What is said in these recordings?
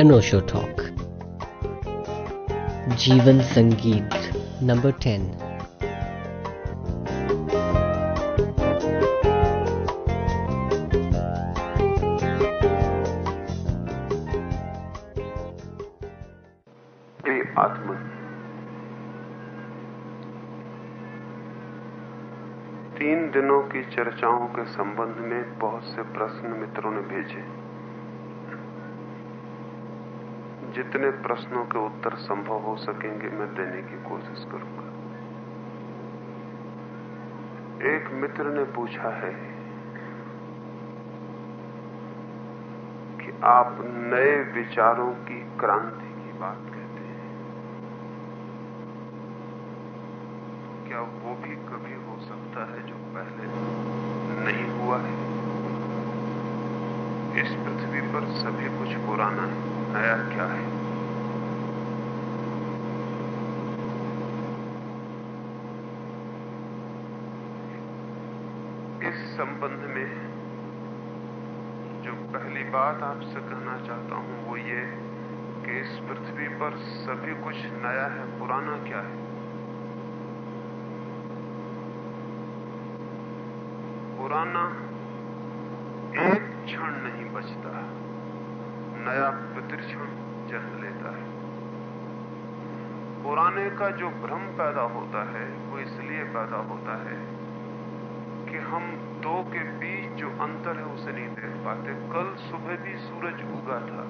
अनोशो talk जीवन संगीत number ten आत्मा। तीन दिनों की चर्चाओं के संबंध में बहुत से प्रश्न मित्रों ने भेजे। जितने प्रश्नों के उत्तर संभव हो सकेंगे, मैं देने की कोशिश करूँगा। एक मित्र ने पूछा है कि आप नए विचारों की क्रांति की बात कहते हैं। क्या वो भी कभी हो सकता है जो पहले नहीं हुआ है? इस पृथ्वी पर सभी कुछ पुराना है। नया क्या है? इस संबंध में जो पहली बात आपसे कहना चाहता हूँ, वो ये कि इस पृथ्वी पर सभी कुछ नया है, पुराना क्या है? पुराना एक क्षण नहीं बचता। नया प्रतिक्षण जन्म लेता है। पुराने का जो भ्रम पैदा होता है, वो इसलिए पैदा होता है कि हम दो के बीच जो अंतर है, उसे नहीं देख पाते। कल सुबह भी सूरज उगा था,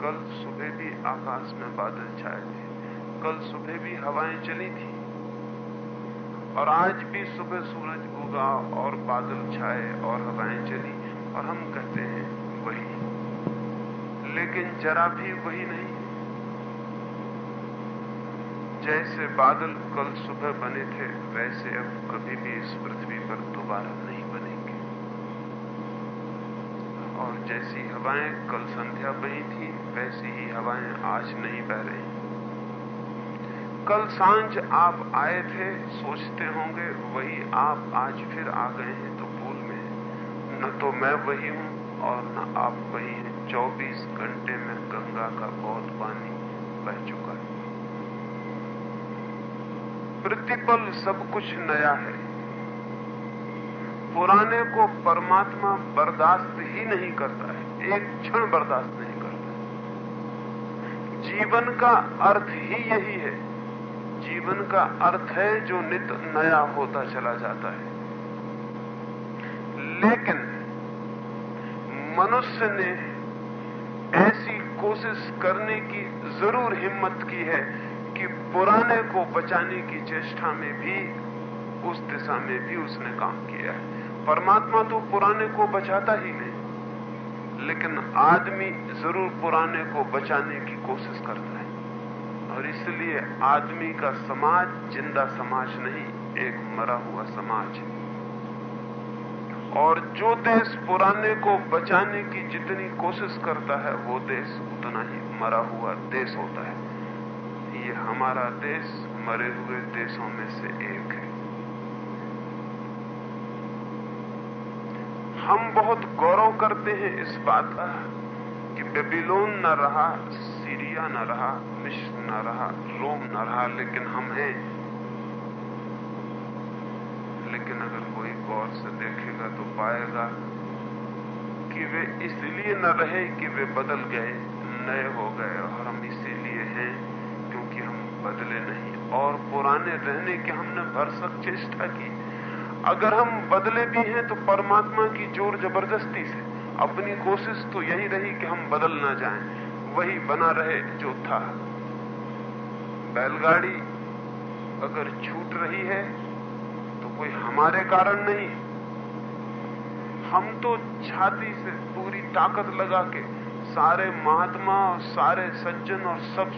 कल सुबह भी आकाश में बादल छाए थे, कल सुबह भी हवाएँ चली थी, और आज भी सुबह सूरज उगा और बादल छाए और हवाएँ चली। और हम कहते हैं लेकिन जरा भी वही नहीं। जैसे बादल कल सुबह बने थे, वैसे अब कभी भी इस पृथ्वी पर दोबारा नहीं बनेंगे। और जैसी हवाएँ कल संध्या बही थी, वैसी ही हवाएँ आज नहीं बह रही। कल साँझ आप आए थे, सोचते होंगे, वही आप आज फिर आ गए हैं तो भूल में, न तो मैं वही हूँ और न आप वही हैं। 24 घंटे में गंगा का बहुत पानी बह चुका है। प्रतिपल सब कुछ नया है। पुराने को परमात्मा बर्दाश्त ही नहीं करता है। एक क्षण बर्दाश्त नहीं करता जीवन का अर्थ ही यही है। जीवन का अर्थ है जो नित नया होता चला जाता है। लेकिन मनुष्य ने कोशिश करने की ज़रूर हिम्मत की है कि पुराने को बचाने की चेष्टा में भी, उस दिशा में भी उसने काम किया है। परमात्मा तो पुराने को बचाता ही नहीं, लेकिन आदमी ज़रूर पुराने को बचाने की कोशिश करता है। और इसलिए आदमी का समाज ज़िंदा समाज नहीं, एक मरा हुआ समाज है। और जो देश पुराने को बचाने की जितनी कोशिश करता है, वो देश उतना ही मरा हुआ देश होता है। ये हमारा देश मरे हुए देशों में से एक है। हम बहुत गौरव करते हैं इस बात का कि बेबीलोन न रहा, सीरिया न रहा मिश्र न रहा, रोम न रहा, लेकिन हम हैं लेकिन अगर कोई गौर से देखेगा तो पाएगा कि वे इसलिए न रहे कि वे बदल गए, नए हो गए। और हम इसीलिए हैं क्योंकि हम बदले नहीं। और पुराने रहने के हमने भरसक चेष्टा की। अगर हम बदले भी हैं तो परमात्मा की ज़ोर ज़बरदस्ती से अपनी कोशिश तो यही रही कि हम बदल ना जाएँ। वही बना रहे जो था बैलगाड़ी अगर छूट रही है कोई हमारे कारण नहीं। हम तो छाती से पूरी ताकत लगा के सारे महात्मा और सारे सज्जन और सब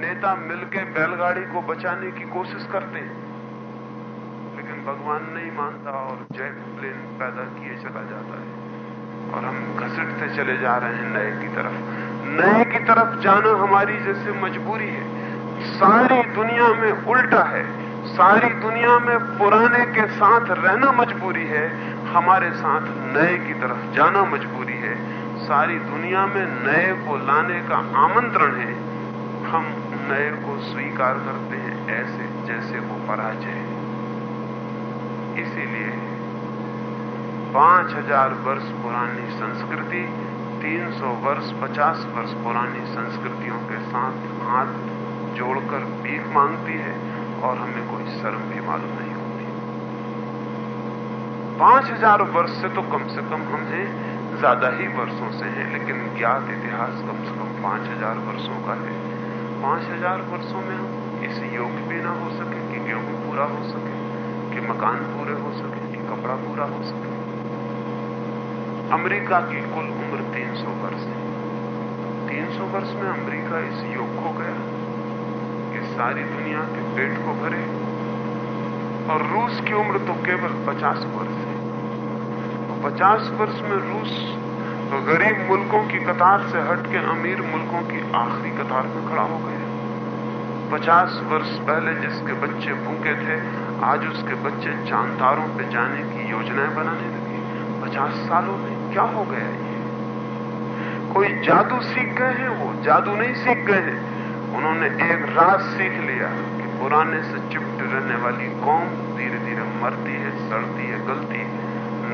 नेता मिलके बैलगाड़ी को बचाने की कोशिश करते हैं। लेकिन भगवान नहीं मानता और जेट प्लेन पैदा किए चला जाता है। और हम घसटते चले जा रहे हैं नए की तरफ़। नए की तरफ़ जाना हमारी जैसे मजबूरी है। सारी दुनिया में उल्टा है। सारी दुनिया में पुराने के साथ रहना मजबूरी है, हमारे साथ नए की तरफ़ जाना मजबूरी है। सारी दुनिया में नए को लाने का आमंत्रण है। हम नए को स्वीकार करते हैं ऐसे जैसे वो पराजय है। इसीलिए पाँच हज़ार वर्ष पुरानी संस्कृति 300 वर्ष 50 वर्ष पुरानी संस्कृतियों के साथ हाथ जोड़कर भीख मांगती है। और हमें कोई शर्म भी मालूम नहीं होती। पाँच हज़ार वर्ष से तो कम से कम हम हैं ज़्यादा ही वर्षों से हैं, लेकिन ज्ञात इतिहास कम से कम पाँच हज़ार वर्षों का है। पाँच हज़ार वर्षों में हम इस योग्य भी ना हो सके, कि गेहूँ पूरा हो सके, कि मकान पूरे हो सके, कि कपड़ा पूरा हो सके। अमेरिका की कुल उम्र 300 वर्ष है। 300 वर्ष में अमेरिका इस योग हो गया। कि सारी दुनिया के पेट को भरे और रूस की उम्र तो केवल 50 वर्ष है। 50 वर्ष में रूस तो गरीब मुल्कों की कतार से हटके अमीर मुल्कों की आखिरी कतार में खड़ा हो गया। पचास वर्ष पहले जिसके बच्चे भूखे थे, आज उसके बच्चे तारों पे जाने की योजनाएँ बनाने लगी। पचास सालों में क्या हो गया ये? कोई जादू सीख गए हैं? वो जादू नहीं सीख गए हैं। उन्होंने एक राज सीख लिया कि पुराने से चिपट रहने वाली कौम धीरे धीरे मरती है, सड़ती है, गलती है।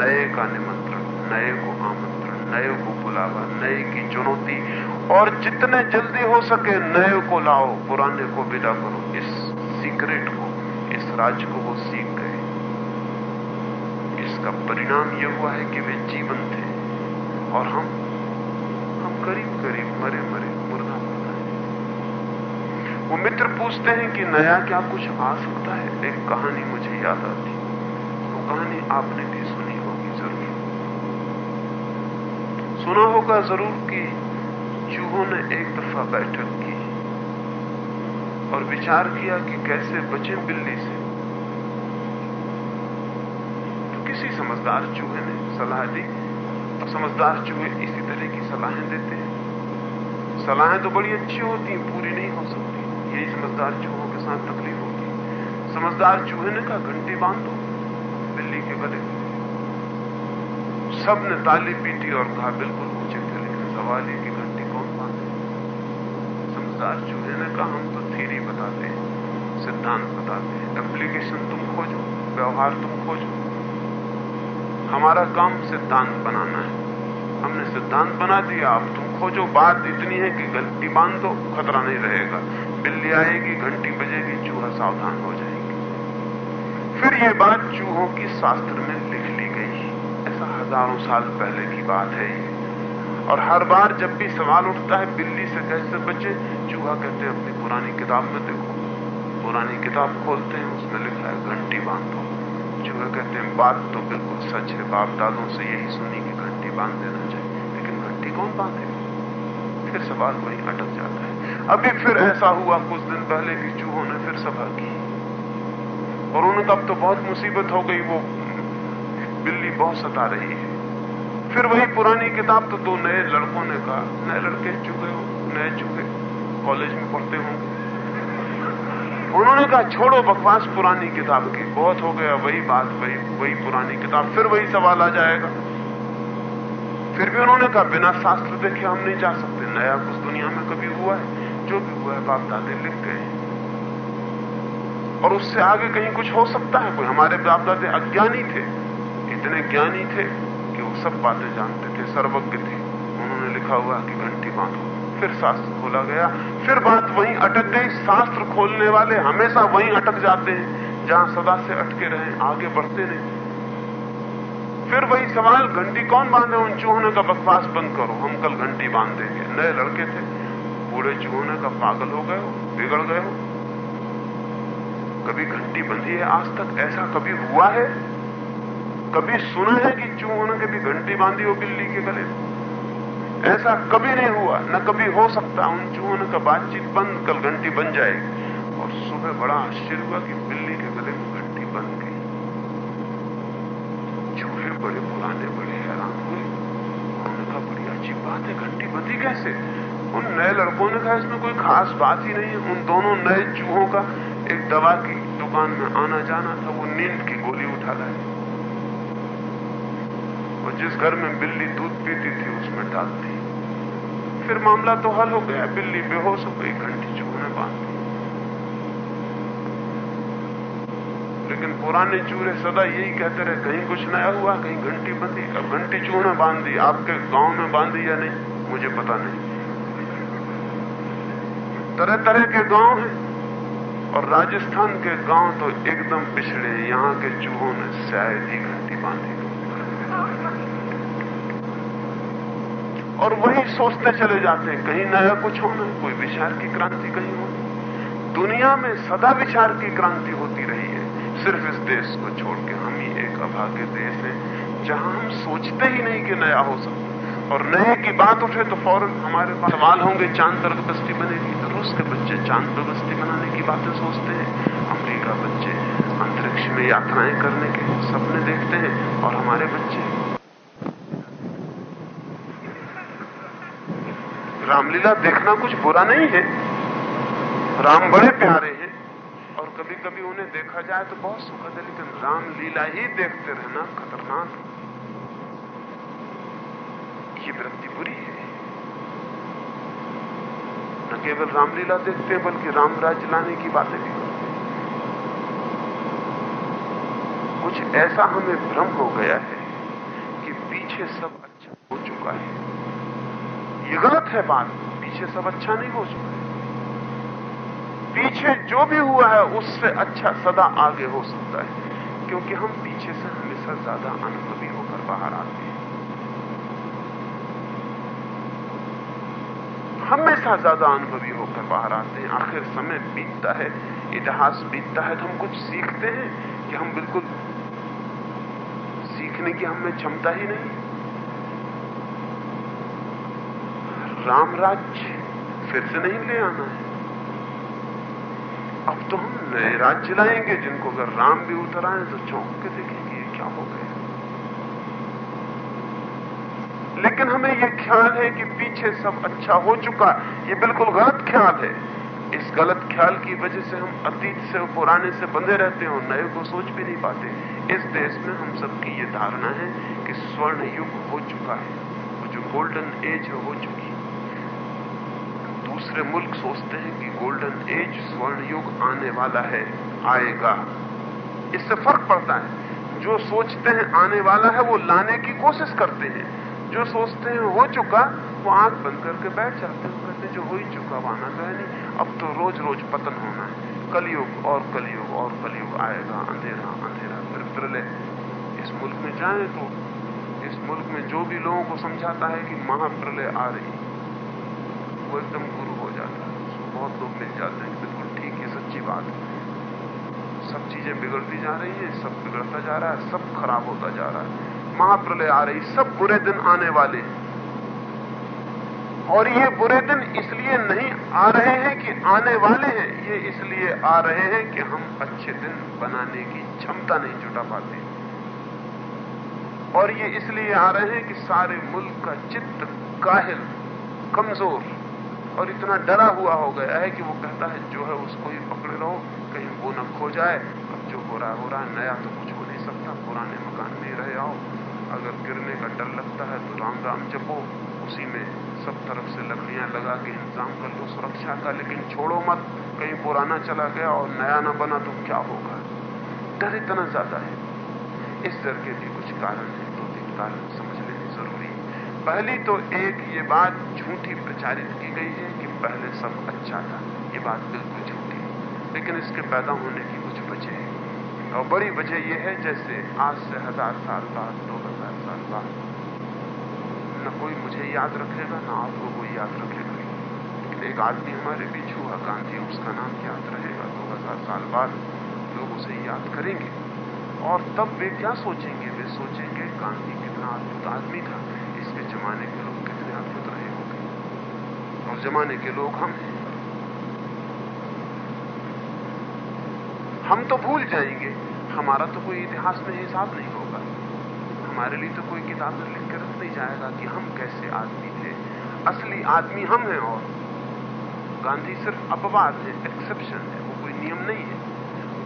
नए का निमंत्रण, नए को आमंत्रण, नए को बुलावा, नए की चुनौती। और जितने जल्दी हो सके नए को लाओ, पुराने को विदा करो। इस सीक्रेट को, इस राज को वो सीख गए। इसका परिणाम यह हुआ है कि वे जीवन थे और हम हम करीब करीब मरे मरे वो मित्र पूछते हैं कि नया क्या कुछ आ सकता है? एक कहानी मुझे याद आती। वो कहानी आपने भी सुनी होगी, ज़रूर। सुना होगा ज़रूर कि चूहों ने एक दफ़ा बैठक की और विचार किया कि कैसे बचे बिल्ली से। तो किसी समझदार चूहे ने सलाह दी। और समझदार चूहे इसी तरह की सलाहें देते हैं। सलाहें तो बड़ी अच्छी होती हैं, पूरी नहीं समझदार चूहों के साथ तकलीफ़ होती समझदार चूहे ने कहा, घंटी बाँध दो बिल्ली के गले। सबने ताली पीटी और कहा, बिल्कुल ऊँचे थे लेकिन सवाल ये कि घंटी कौन बांधे? समझदार चूहे ने कहा, हम तो थीरी बताते हैं, सिद्धांत बताते हैं। एप्लीकेशन तुम खोजो, व्यवहार तुम खोजो। हमारा काम सिद्धांत बनाना है। हमने सिद्धांत बना दिया, अब तुम खोजो। बात इतनी है कि घंटी बाँध दो खतरा नहीं रहेगा। बिल्ली आएगी, घंटी बजेगी, चूहा सावधान हो जाएगी। फिर ये बात चूहों की शास्त्र में लिख ली गई। ऐसा हज़ारों साल पहले की बात है और हर बार जब भी सवाल उठता है, बिल्ली से कैसे बचे? चूहा कहते हैं, अपनी पुरानी किताब में देखो। पुरानी किताब खोलते हैं, उसमें लिखा है, घंटी बांधो। चूहा कहते हैं, बात तो बिल्कुल सच है बाप दादों से यही सुनी कि घंटी बाँध देना चाहिए। लेकिन घंटी कौन बांधेगा? फिर सवाल वही अटक जाता है। अभी फिर ऐसा हुआ कुछ दिन पहले कि चूहों ने फिर सभा की। और उन्हें तब तो बहुत मुसीबत हो गई, वो बिल्ली बहुत सता रही है। फिर वही पुरानी किताब तो दो नए लड़कों ने कहा, नए लड़के चुके हो, नए चुके कॉलेज में पढ़ते होंगे उन्होंने कहा, छोड़ो बकवास पुरानी किताब की, बहुत हो गया, वही बात, वही वही पुरानी किताब, फिर वही सवाल आ जाएगा। फिर भी उन्होंने कहा, बिना शास्त्र देखे हम नहीं जा सकते, नया कुछ दुनिया में कभी हुआ है। जो भी हुआ है, बाप दादे लिख गए। और उससे आगे कहीं कुछ हो सकता है? कोई हमारे बाप दादे अज्ञानी थे, इतने ज्ञानी थे कि वो सब बातें जानते थे, सर्वज्ञ थे। उन्होंने लिखा हुआ कि घंटी बांधो। फिर शास्त्र खोला गया। फिर बात वहीं अटक गई। शास्त्र खोलने वाले हमेशा वहीं अटक जाते हैं, जहाँ सदा से अटके रहे, आगे बढ़ते नहीं। फिर वही सवाल, घंटी कौन बांधे? उन चूहों का बकवास बंद करो। हम कल घंटी बाँध देंगे। नए लड़के थे। बूढ़े चूहों का पागल हो गए हो, बिगड़ गए हो। कभी घंटी बंधी है, आज तक ऐसा कभी हुआ है? कभी सुना है कि चूहों ने कभी घंटी बांधी हो बिल्ली के गले? ऐसा कभी नहीं हुआ, न कभी हो सकता उन चूहों का बातचीत बंद, कल घंटी बन जाएगी। और सुबह बड़ा आश्चर्य हुआ कि बिल्ली के गले में घंटी बन गई। चूहे बड़े पुराने बड़े हैरान हुए। उन्होंने कहा बड़ी अच्छी बात है, घंटी बंधी कैसे? उन नए लड़कों ने कहा, इसमें कोई खास बात ही नहीं उन दोनों नए चूहों का एक दवा की दुकान में आना जाना था, वो नींद की गोली उठा लाए और जिस घर में बिल्ली दूध पीती थी, उसमें डाल दी फिर मामला तो हल हो गया। बिल्ली बेहोश हो गई, घंटी चूहों ने बाँध लेकिन पुराने चूहे सदा यही कहते रहे, कहीं कुछ नया हुआ, कहीं घंटी बंदी अब घंटी चूहों ने बाँध दी। आपके गाँव में बांधी या नहीं, मुझे पता नहीं। तरह तरह के गाँव हैं और राजस्थान के गाँव तो एकदम पिछड़े हैं यहाँ के चूहों ने शायद ही घंटी बांधी और वही सोचते चले जाते हैं, कहीं नया कुछ होना कोई विचार की क्रांति कहीं हो। दुनिया में सदा विचार की क्रांति होती रही है। सिर्फ़ इस देश को छोड़ के हम ही एक अभागे देश है, जहाँ हम सोचते ही नहीं कि नया हो सकता। और नए की बात उठे तो फ़ौरन हमारे पास सवाल होंगे, चाँद पर बस्ती बनेगी तो। रूस के बच्चे चाँद पर बस्ती बनाने की बातें सोचते हैं, अमरीका बच्चे अंतरिक्ष में यात्राएँ करने के सपने देखते हैं, और हमारे बच्चे। रामलीला देखना कुछ बुरा नहीं है। राम बड़े प्यारे हैं, और कभी कभी उन्हें देखा जाए तो बहुत सुखद है, लेकिन रामलीला ही देखते रहना खतरनाक है। ये वृत्ति बुरी है। केवल रामलीला देखते हैं, बल्कि राम राज्य लाने की बातें भी। कुछ ऐसा हमें भ्रम हो गया है कि पीछे सब अच्छा हो चुका है। ये गलत है बात, पीछे सब अच्छा नहीं हो चुका है। पीछे जो भी हुआ है, उससे अच्छा सदा आगे हो सकता है, क्योंकि हम पीछे से हमेशा ज़्यादा अनुभवी होकर बाहर आते हैं। हमेशा ज़्यादा अनुभवी होकर बाहर आते हैं। आखिर समय बीतता है, इतिहास बीतता है तो हम कुछ सीखते हैं कि हम बिल्कुल सीखने की हमें क्षमता ही नहीं। राम राज्य फिर से नहीं ले आना है। अब तो हम नए राज्य लाएँगे जिनको अगर राम भी उतर आए तो चौंक के देखेंगे क्या हो गया। लेकिन हमें यह ख्याल है कि पीछे सब अच्छा हो चुका ये बिल्कुल गलत ख्याल है। इस गलत ख्याल की वजह से हम अतीत से, पुराने से बंधे रहते हैं और नए को सोच भी नहीं पाते। इस देश में हम सबकी ये धारणा है कि स्वर्ण युग हो चुका है वो जो गोल्डन एज है हो। चुकी दूसरे मुल्क सोचते हैं कि गोल्डन एज स्वर्ण युग आने वाला है, आएगा। इससे फ़र्क पड़ता है। जो सोचते हैं आने वाला है, वो लाने की कोशिश करते हैं। जो सोचते हैं हो चुका, वो आँख बंद करके बैठ जाते हैं। कहते जो हो ही चुका, वो आना तो है नहीं। अब तो रोज रोज पतन होना है। कलयुग और कलयुग और कलयुग आएगा, अंधेरा अंधेरा, फिर प्रलय। इस मुल्क में जाए तो इस मुल्क में जो भी लोगों को समझाता है कि महाप्रलय आ रही वो एकदम गुरु हो जाता है। बहुत लोग मिल जाते हैं बिल्कुल ठीक है, सच्ची बात है। सब चीज़ें बिगड़ती जा रही हैं, सब बिगड़ता जा रहा है, सब खराब होता जा रहा है। महाप्रलय आ रही, सब बुरे दिन आने वाले हैं। और ये बुरे दिन इसलिए नहीं आ रहे हैं कि आने वाले हैं, ये इसलिए आ रहे हैं कि हम अच्छे दिन बनाने की क्षमता नहीं जुटा पाते। और ये इसलिए आ रहे हैं कि सारे मुल्क का चित्त काहिल, कमज़ोर और इतना डरा हुआ हो गया है कि वो कहता है, जो है उसको ही पकड़े रहो, कहीं वो न खो जाए। अब जो हो रहा हो रहा है, नया तो कुछ हो नहीं सकता, पुराने मकान में रहे आओ अगर गिरने का डर लगता है तो राम राम जपो। उसी में सब तरफ़ से लकड़ियाँ लगा के इंतज़ाम कर लो सुरक्षा का, लेकिन छोड़ो मत। कहीं पुराना चला गया और नया ना बना तो क्या होगा? डर इतना ज़्यादा है। इस डर के भी कुछ कारण है, दो तीन कारण समझ लेने ज़रूरी पहली तो एक, ये बात झूठी प्रचारित की गई है कि पहले सब अच्छा था। ये बात बिल्कुल झूठी लेकिन इसके पैदा होने की कुछ वजह है। और बड़ी वजह यह है, जैसे आज से हज़ार साल बाद दो बाद न कोई मुझे याद रखेगा, ना आपको कोई याद रखेगा। लेकिन एक आदमी हमारे बीच हुआ, गांधी, उसका नाम याद रहेगा। दो हज़ार साल बाद लोग उसे याद करेंगे। और तब वे क्या सोचेंगे? वे सोचेंगे, गांधी कितना अद्भुत आदमी था। इसके जमाने के लोग कितने अद्भुत रहे होंगे। और जमाने के लोग हम हैं। हम तो भूल जाएँगे। हमारा तो कोई इतिहास में हिसाब नहीं होगा। हमारे लिए तो कोई किताब में लिख कर रख नहीं जाएगा कि हम कैसे आदमी थे। असली आदमी हम हैं और गांधी सिर्फ़ अपवाद है एक्सेप्शन है, वो कोई नियम नहीं है।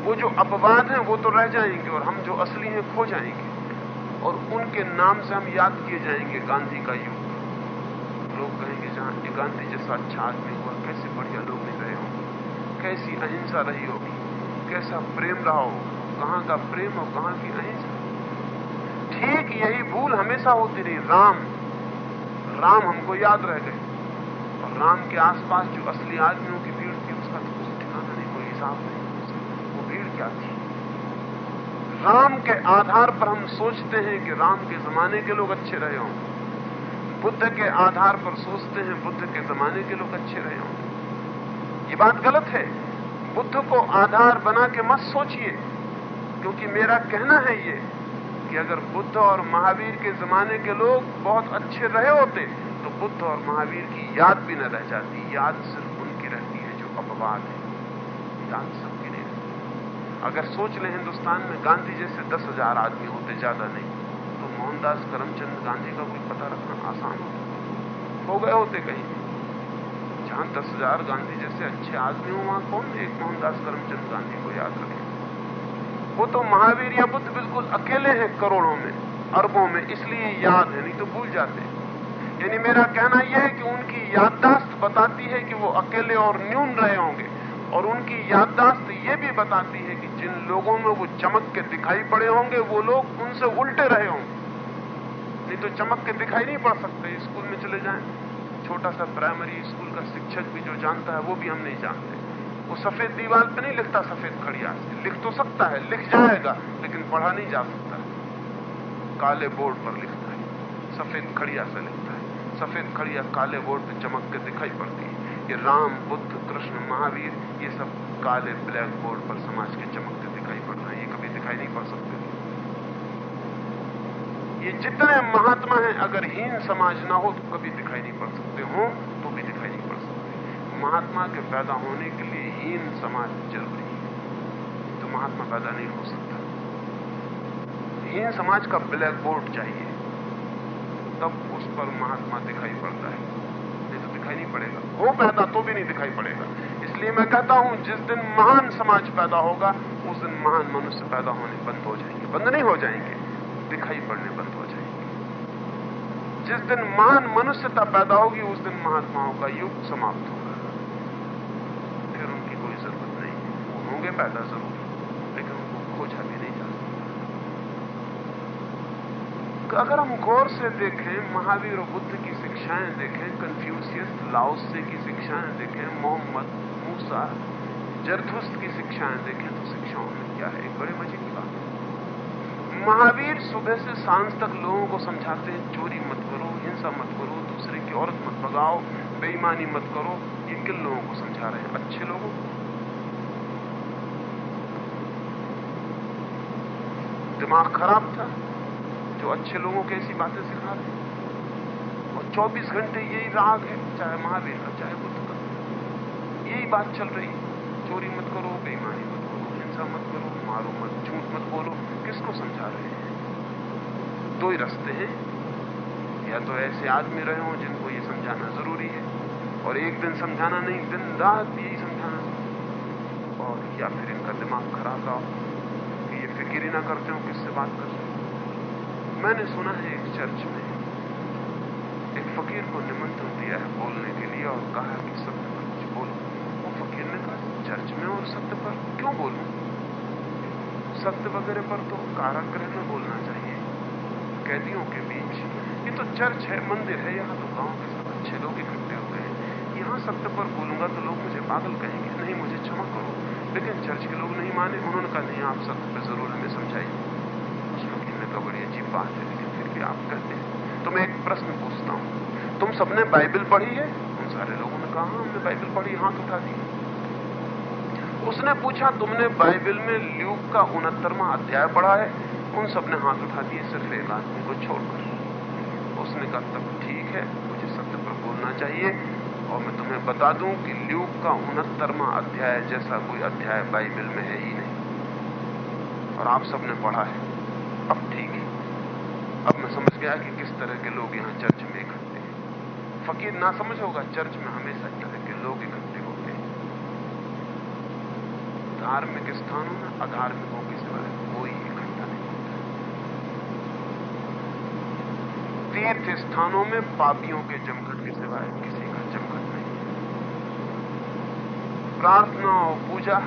वो जो अपवाद है, वो तो रह जाएँगे और हम जो असली हैं, खो जाएँगे। और उनके नाम से हम याद किए जाएँगे गांधी का युग। लोग कहेंगे, जहाँ गांधी जैसा अच्छा आदमी हुआ, कैसे बढ़िया लोग नहीं रहे होंगे। कैसी अहिंसा रही होगी, कैसा प्रेम रहा हो कहाँ का प्रेम और कहाँ की अहिंसा ठीक यही भूल हमेशा होती रही, राम। राम हमको याद रह गए। और राम के आसपास जो असली आदमियों की भीड़ थी, उसका तो कुछ ठिकाना नहीं, कोई हिसाब नहीं। वो भीड़ क्या थी? राम के आधार पर हम सोचते हैं कि राम के जमाने के लोग अच्छे रहे हों। बुद्ध के आधार पर सोचते हैं बुद्ध के जमाने के लोग अच्छे रहे हों। ये बात गलत है। बुद्ध को आधार बना के मत सोचिए, क्योंकि मेरा कहना है ये कि अगर बुद्ध और महावीर के जमाने के लोग बहुत अच्छे रहे होते तो बुद्ध और महावीर की याद भी न रह जाती। याद सिर्फ़ उनकी रहती है जो अपवाद है। याद सबकी नहीं रहती अगर सोच ले, हिंदुस्तान में गांधी जैसे दस हज़ार आदमी होते, ज़्यादा नहीं तो मोहनदास करमचंद गांधी का कोई पता रखना आसान होता हो गए होते कहीं। जहाँ दस हज़ार गांधी जैसे अच्छे आदमी हो वहाँ कौन एक मोहनदास करमचंद गांधी को याद रखे वो तो महावीर या बुद्ध बिल्कुल अकेले हैं करोड़ों में, अरबों में, इसलिए याद है, नहीं तो भूल जाते यानी मेरा कहना यह है कि उनकी याददाश्त बताती है कि वो अकेले और न्यून रहे होंगे, और उनकी याददाश्त ये भी बताती है कि जिन लोगों में वो चमक के दिखाई पड़े होंगे, वो लोग उनसे उल्टे रहे होंगे। नहीं तो चमक के दिखाई नहीं पड़ सकते, स्कूल में चले जाएँ। छोटा सा प्राइमरी स्कूल का शिक्षक भी जो जानता है, वो भी हम नहीं जानते। वो सफ़ेद दीवार पे नहीं लिखता सफ़ेद खड़िया। से लिख तो सकता है, लिख जाएगा, लेकिन पढ़ा नहीं जा सकता। काले बोर्ड पर लिखता है। सफ़ेद खड़िया से लिखता है। सफ़ेद खड़िया काले बोर्ड पे चमक के दिखाई पड़ती है। ये राम, बुद्ध, कृष्ण, महावीर, ये सब काले ब्लैक बोर्ड पर समाज के चमकते दिखाई पड़ता है। ये कभी दिखाई नहीं पड़ सकते। ये जितने महात्मा हैं, अगर हीन समाज ना हो तो कभी दिखाई नहीं पड़ सकते। हो तो भी दिखाई नहीं पड़ सकते। महात्मा के पैदा होने के लिए हीन समाज ज़रूरी है। तो महात्मा पैदा नहीं हो सकता। हीन समाज का ब्लैक बोर्ड चाहिए। तब उस पर महात्मा दिखाई पड़ता है। नहीं तो दिखाई नहीं पड़ेगा। हो पैदा तो भी नहीं दिखाई पड़ेगा। इसलिए मैं कहता हूँ, जिस दिन महान समाज पैदा होगा, उस दिन महान मनुष्य पैदा होने बंद हो जाएँगे। बंद नहीं हो जाएँगे। दिखाई पड़ने बंद हो जाएँगे। जिस दिन महान मनुष्यता पैदा होगी, उस दिन महात्माओं का युग समाप्त होगा होंगे पैदा ज़रूर लेकिन उनको खोजा भी नहीं जा सकता। अगर हम गौर से देखें, महावीर और बुद्ध की शिक्षाएँ देखें कंफ्यूशियस लाओसे की शिक्षाएँ देखें, मोहम्मद, मूसा जरथुस्त की शिक्षाएँ देखें तो शिक्षाओं में क्या है? एक बड़े मज़े की बात महावीर सुबह से साँझ तक लोगों को समझाते हैं, चोरी मत करो, हिंसा मत करो, दूसरे की औरत मत भगाओ, बेईमानी मत करो, ये किन लोगों को समझा रहे हैं? अच्छे लोगों को। दिमाग खराब था, जो अच्छे लोगों को ऐसी बातें सिखा रहे और 24 घंटे यही राग है, चाहे महावीर का, चाहे बुद्ध का। यही बात चल रही है। चोरी मत करो, बेईमानी मत करो, हिंसा मत करो, मारो मत, झूठ मत बोलो। किसको समझा रहे हैं? दो ही रस्ते हैं। या तो ऐसे आदमी रहे हो जिनको ये समझाना ज़रूरी है, और एक दिन समझाना नहीं, दिन रात यही समझाना और या फिर इनका दिमाग खराब रहा ही। ना करते हो, किससे बात कर रहे मैंने सुना है एक चर्च में एक फकीर को निमंत्रण दिया है बोलने के लिए और कहा कि सत्य पर कुछ बोलो। वो फकीर ने कहा, चर्च में और सत्य पर क्यों बोलूँ? सत्य वगैरह पर तो कारागृह में बोलना चाहिए। कैदियों के बीच, ये तो चर्च है, मंदिर है, यहाँ तो गाँव के सब अच्छे लोग इकट्ठे हुए हैं। यहाँ सत्य पर बोलूँगा तो लोग मुझे पागल कहेंगे, नहीं, मुझे करो। लेकिन चर्च के लोग नहीं माने उन्होंने कहा नहीं आप पे ज़रूर हमें समझाइए। उस वकील ने कहा बड़ी अजीब बात है लेकिन फिर भी आप कहते हैं। तो मैं एक प्रश्न पूछता हूँ। तुम सबने बाइबल पढ़ी है? उन सारे लोगों ने कहा हाँ, हमने बाइबल पढ़ी हाथ उठा दी उसने पूछा तुमने बाइबल में ल्यूक का उनहत्तरवा अध्याय पढ़ा है? उन सबने हाथ उठा दिए सिर्फ़ एक आदमी को छोड़कर। उसने कहा तब ठीक है मुझे सत्य पर बोलना चाहिए। और मैं तुम्हें बता दूँ कि ल्यूक का उनहत्तरवा अध्याय जैसा कोई अध्याय बाइबल में है ही नहीं। और आप सबने पढ़ा है। अब ठीक है। अब मैं समझ गया कि किस तरह के लोग यहाँ चर्च में इकट्ठे हैं। फकीर ना समझ होगा, चर्च में हमेशा तरह के लोग इकट्ठे होते हैं। धार्मिक स्थानों में अधार्मिकों के सिवाय कोई इकट्ठा नहीं होता तीर्थ स्थानों में पापियों के जमघट के सिवाय किसी का नहीं प्रार्थना और पूजा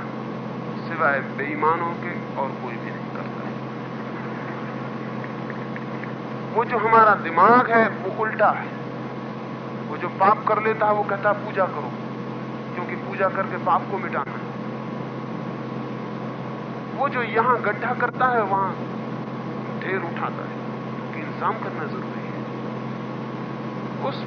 सिवाय बेईमानों के और कोई भी नहीं करता। है वो जो हमारा दिमाग है, वो उल्टा है। वो जो पाप कर लेता है, वो कहता है, पूजा करो, क्योंकि पूजा करके पाप को मिटाना है। वो जो यहाँ गड्ढा करता है, वहाँ ढेर उठाता है, क्योंकि इंसान करना ज़रूरी है। उस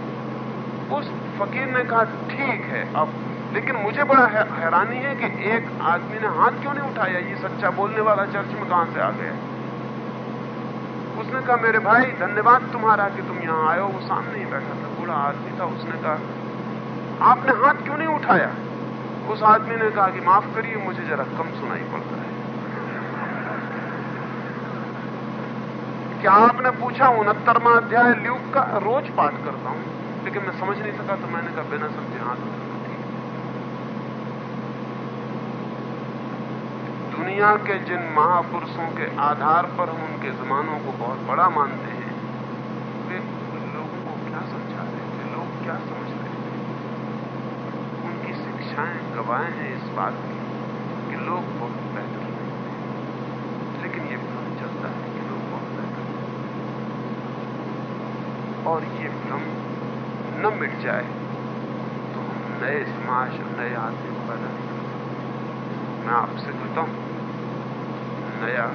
उस फकीर ने कहा, ठीक है, अब लेकिन मुझे बड़ा है, हैरानी है कि एक आदमी ने हाथ क्यों नहीं उठाया? ये सच्चा बोलने वाला चर्च में कहाँ से आ गया उसने कहा मेरे भाई धन्यवाद तुम्हारा कि तुम यहाँ हो। वो सामने ही बैठा था बूढ़ा आदमी था। उसने कहा आपने हाथ क्यों नहीं उठाया? उस आदमी ने कहा कि माफ़ करिए मुझे जरा कम सुनाई पड़ता है। क्या आपने पूछा? उनहत्तरवा अध्याय ल्यूक का रोज पाठ करता हूँ। लेकिन मैं समझ नहीं सका तो मैंने कहा बिना समझे हाथ दुनिया के जिन महापुरुषों के आधार पर हम उनके जमानों को बहुत बड़ा मानते हैं, वे लोगों को क्या समझा रहे थे लोग क्या समझ रहे थे उनकी शिक्षाएँ गवाएँ हैं इस बात की कि लोग बहुत बेहतर नहीं लेकिन ये भ्रम चलता है कि लोग बहुत बेहतर और ये भ्रम न मिट जाए तो हम नए समाज नए आदमी को पैदा मैं आपसे कहता हूँ। नया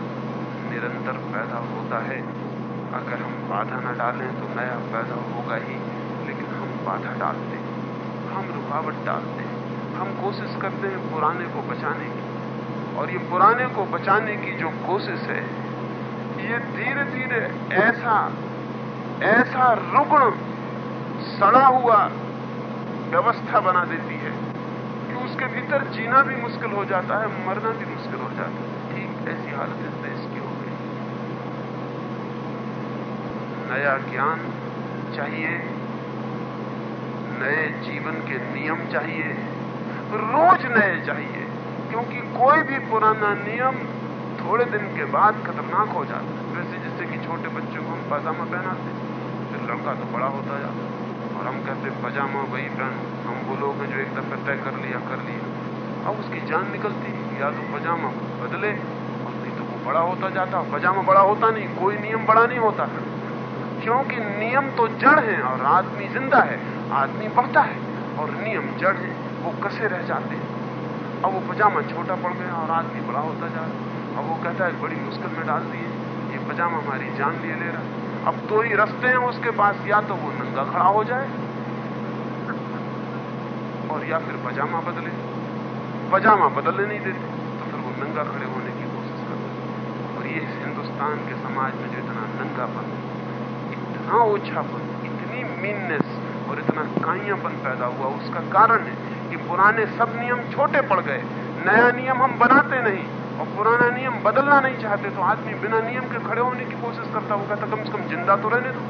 निरंतर पैदा होता है। अगर हम बाधा न डालें तो नया पैदा होगा ही, लेकिन हम बाधा डालते हैं। हम रुकावट डालते हैं। हम कोशिश करते हैं पुराने को बचाने की। और ये पुराने को बचाने की जो कोशिश है, ये धीरे धीरे ऐसा ऐसा रुग्ण सड़ा हुआ व्यवस्था बना देती है कि उसके भीतर जीना भी मुश्किल हो जाता है, मरना भी मुश्किल हो जाता है। हालत देश की हो गई नया ज्ञान चाहिए, नए जीवन के नियम चाहिए, रोज नए चाहिए, क्योंकि कोई भी पुराना नियम थोड़े दिन के बाद खतरनाक हो जाता है। वैसे जैसे कि छोटे बच्चों को हम पजामा पहनाते फिर लड़का तो बड़ा होता जाता और हम कहते पजामा वही पहन। हम वो लोग हैं जो एक दफे तय कर लिया कर लिया। अब उसकी जान निकलती या तो पजामा बदले बड़ा होता जाता पजामा बड़ा होता नहीं, कोई नियम बड़ा नहीं होता। क्योंकि नियम तो जड़ है और आदमी ज़िंदा है, आदमी बढ़ता है और नियम जड़ है, वो कसे रह जाते हैं? अब वो पजामा छोटा पड़ गया और आदमी बड़ा होता जा रहा अब वो कहता है, बड़ी मुश्किल में डाल दिए, ये पजामा हमारी जान लिए ले रहा अब तो ही रस्ते हैं उसके पास, या तो वो नंगा खड़ा हो जाए और या फिर पजामा बदले। पजामा बदलने नहीं देते तो फिर वो नंगा खड़े इस हिंदुस्तान के समाज में जो इतना नंगापन, इतना ओछापन, इतनी मीननेस और इतना काइयापन पैदा हुआ, उसका कारण है कि पुराने सब नियम छोटे पड़ गए। नया नियम हम बनाते नहीं और पुराना नियम बदलना नहीं चाहते तो आदमी बिना नियम के खड़े होने की कोशिश करता होगा तो कम से कम ज़िंदा तो रहने दो।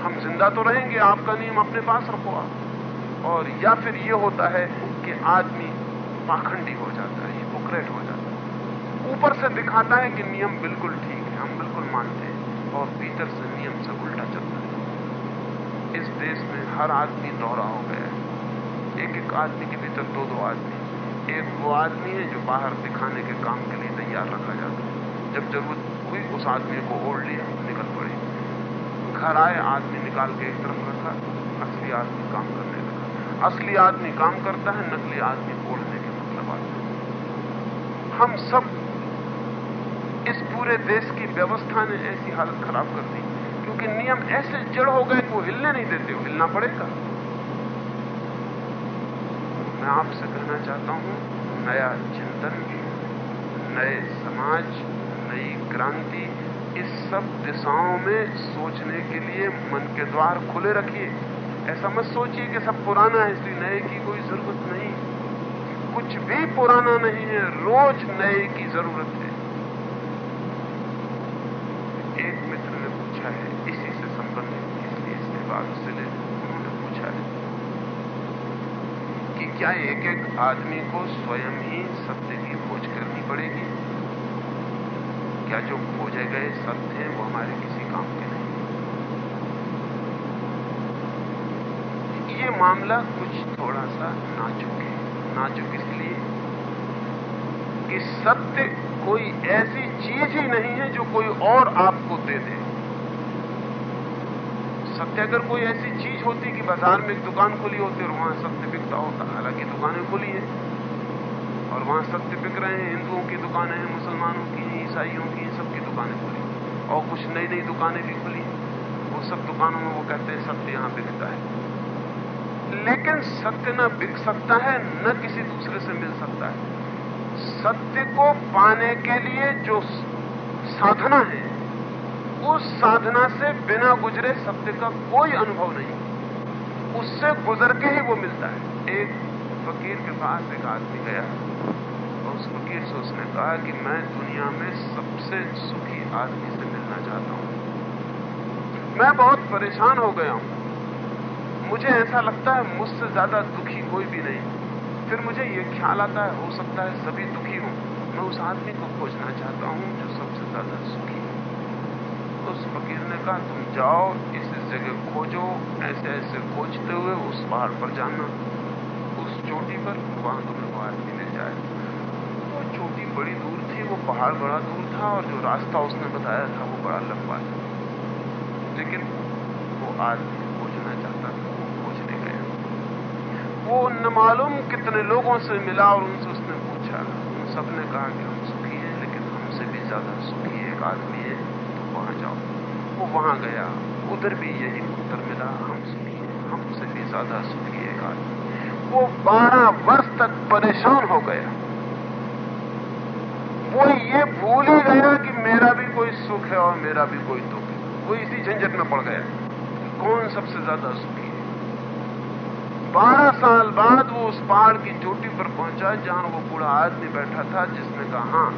हम ज़िंदा तो रहेंगे, आपका नियम अपने पास रखो आप। और या फिर ये होता है कि आदमी पाखंडी हो जाता है हिपोक्रेट हो जाता है। ऊपर से दिखाता है कि नियम बिल्कुल ठीक है, हम बिल्कुल मानते हैं और भीतर से नियम से उल्टा चलता है। इस देश में हर आदमी दोहरा हो गया है। एक एक आदमी के भीतर दो दो आदमी एक वो आदमी है जो बाहर दिखाने के काम के लिए तैयार रखा जाता है। जब ज़रूरत हुई, उस आदमी को ओढ़ लिया, निकल पड़े। घर आए, आदमी निकाल के एक तरफ़ रखा, असली आदमी काम करने लगा। असली आदमी काम करता है, नकली आदमी ओढ़ने के मतलब आता है। हम सब पूरे देश की व्यवस्था ने ऐसी हालत खराब कर दी। क्योंकि नियम ऐसे जड़ हो गए कि वो हिलने नहीं देते हिलना पड़ेगा। मैं आपसे कहना चाहता हूँ, नया चिंतन नए समाज, नई क्रांति, इस सब दिशाओं में सोचने के लिए मन के द्वार खुले रखिए। ऐसा मत सोचिए कि सब पुराना है, इसलिए नए की कोई ज़रूरत नहीं। कुछ भी पुराना नहीं है, रोज नए की ज़रूरत है। से ले उन्होंने पूछा है कि क्या एक एक आदमी को स्वयं ही सत्य की खोज करनी पड़ेगी? क्या जो खोजे गए सत्य हैं, वो हमारे किसी काम के नहीं? ये मामला कुछ थोड़ा सा नाजुक है। नाजुक इसलिए कि सत्य कोई ऐसी चीज़ ही नहीं है जो कोई और आपको दे दे। सत्य अगर कोई ऐसी चीज़ होती कि बाज़ार में एक दुकान खुली होती और वहाँ सत्य बिकता होता, हालाँकि दुकानें खुली हैं और वहाँ सत्य बिक रहे हैं, हिंदुओं की दुकानें हैं, मुसलमानों की हैं, ईसाइयों की हैं, सबकी दुकानें खुली और कुछ नई नई दुकानें भी खुली वो सब दुकानों में वो कहते हैं, सत्य यहाँ बिकता है। लेकिन सत्य न बिक सकता है, न किसी दूसरे से मिल सकता है। सत्य को पाने के लिए जो साधना है उस साधना से बिना गुजरे सत्य का कोई अनुभव नहीं। उससे गुजर के ही वो मिलता है। एक फकीर के पास एक आदमी गया और उस फकीर से उसने कहा कि मैं दुनिया में सबसे सुखी आदमी से मिलना चाहता हूँ। मैं बहुत परेशान हो गया हूँ। मुझे ऐसा लगता है मुझसे ज़्यादा दुखी कोई भी नहीं। फिर मुझे ये ख्याल आता है, हो सकता है सभी दुखी हूँ। मैं उस आदमी को खोजना चाहता हूँ जो सबसे ज़्यादा सुखी उस फकीर ने कहा, तुम जाओ, इस जगह खोजो, ऐसे ऐसे खोजते हुए उस पहाड़ पर जाना। उस चोटी पर वहाँ तुम्हें वो आदमी मिल जाए। वो चोटी बड़ी दूर थी, वो पहाड़ बड़ा दूर था और जो रास्ता उसने बताया था, वो बड़ा लंबा था। लेकिन वो आदमी खोजना चाहता था, वो खोजने गए वो न मालूम कितने लोगों से मिला और उनसे उसने पूछा। उन सबने कहा कि हम सुखी हैं, लेकिन हमसे भी ज़्यादा सुखी एक आदमी है। जाओ। वो वहाँ गया। उधर भी यही उत्तर मिला। हम सुखी हैं हमसे भी ज़्यादा सुखी एक आदमी वो बारह वर्ष तक परेशान हो गया। वो ये भूल ही गया कि मेरा भी कोई सुख है और मेरा भी कोई दुख है। वो इसी झंझट में पड़ गया। कौन सबसे ज़्यादा सुखी है? बारह साल बाद वो उस पहाड़ की चोटी पर पहुँचा जहाँ वो बूढ़ा आदमी बैठा था, जिसने कहा हाँ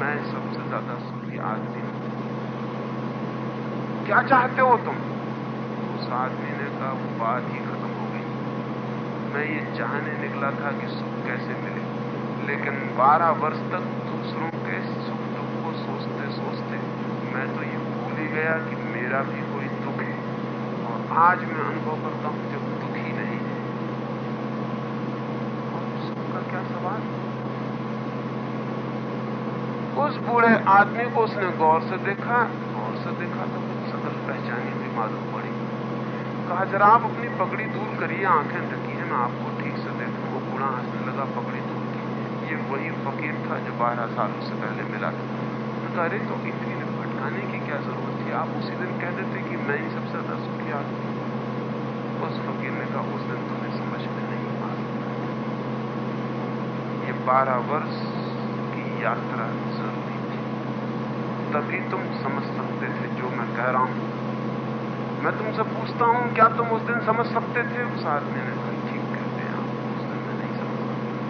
मैं सबसे ज़्यादा सुखी आदमी हूँ। क्या चाहते हो तुम? उस आदमी ने कहा, वो बात ही खत्म हो गई। मैं ये चाहने निकला था कि सुख कैसे मिले। लेकिन बारह वर्ष तक दूसरों के सुख दुख को सोचते सोचते मैं तो ये भूल ही गया कि मेरा भी कोई दुख है। और आज मैं अनुभव करता हूँ जब दुख ही नहीं है। और सुख का क्या सवाल? उस बूढ़े आदमी को उसने गौर से देखा तो कुछ सकल पहचानी हुई मालूम पड़ी। कहा, जरा आप अपनी पगड़ी दूर करिए, आँखें ढकी है, मैं आपको ठीक से देखूँ। वो बूढ़ा हंसने लगा, पगड़ी दूर की? ये वही फकीर था जो बारह सालों से पहले मिला था। कहा अरे तो इतनी भटकाने की क्या ज़रूरत थी? आप उसी दिन कह देते कि मैं ही सबसे ज़्यादा सुखी आदमी उस फकीर ने कहा, उस दिन तुम्हें समझ में नहीं मालूम ये बारह वर्ष की यात्रा ज़रूरी थी। तभी तुम समझ सकते थे जो मैं कह रहा हूँ। मैं तुमसे पूछता हूँ, क्या तुम उस दिन समझ सकते थे? उस आदमी ने कहा ठीक कहते हैं आप। उस दिन मैं नहीं समझ सकता।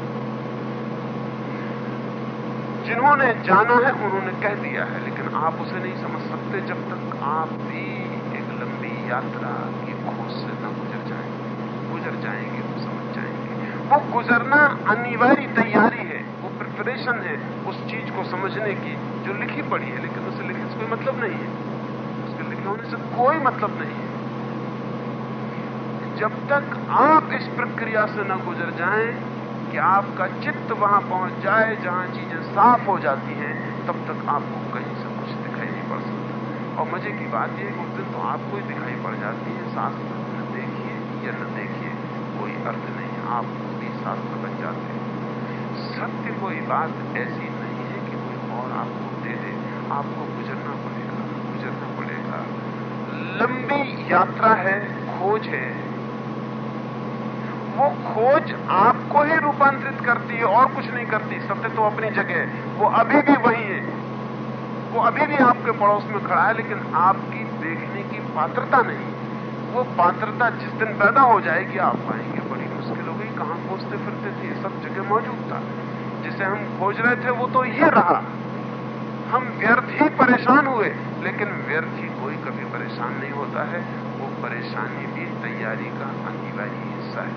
जिन्होंने जाना है, उन्होंने कह दिया है, लेकिन आप उसे नहीं समझ सकते जब तक आप भी एक लंबी यात्रा की खोज से न गुजर जाएँगे गुजर जाएँगे तो समझ जाएँगे। वो गुजरना अनिवार्य तैयारी है, वो प्रिपरेशन है उस चीज़ को समझने की, जो लिखी पड़ी है, लेकिन उसे लिखने से कोई मतलब नहीं है। होने से कोई मतलब नहीं है। जब तक आप इस प्रक्रिया से न गुजर जाएँ कि आपका चित्त वहाँ पहुँच जाए, जहाँ चीज़ें साफ़ हो जाती हैं, तब तक आपको कहीं से कुछ दिखाई नहीं पड़ सकता। और मज़े की बात यह उस दिन तो आपको ही दिखाई पड़ जाती है शास्त्र न देखिए या न देखिए, कोई अर्थ नहीं, आप शास्त्र बन जाते हैं। सत्य कोई बात ऐसी नहीं है कि कोई और आपको दे दे, आपको पड़ेगा लंबी यात्रा है, खोज है। वो खोज आपको ही रूपांतरित करती है और कुछ नहीं करती। सत्य तो अपनी जगह है। वो अभी भी वही है। वो अभी भी आपके पड़ोस में खड़ा है, लेकिन आपकी देखने की पात्रता नहीं। वो पात्रता जिस दिन पैदा हो जाएगी, आप पाएँगे। बड़ी मुश्किल हो गई। कहाँ खोजते फिरते थे? सब जगह मौजूद था। जिसे हम खोज रहे थे, वो तो ये रहा। हम व्यर्थ ही परेशान हुए, लेकिन व्यर्थ ही कोई परेशान नहीं होता है, वो परेशानी भी तैयारी का अनिवार्य हिस्सा है।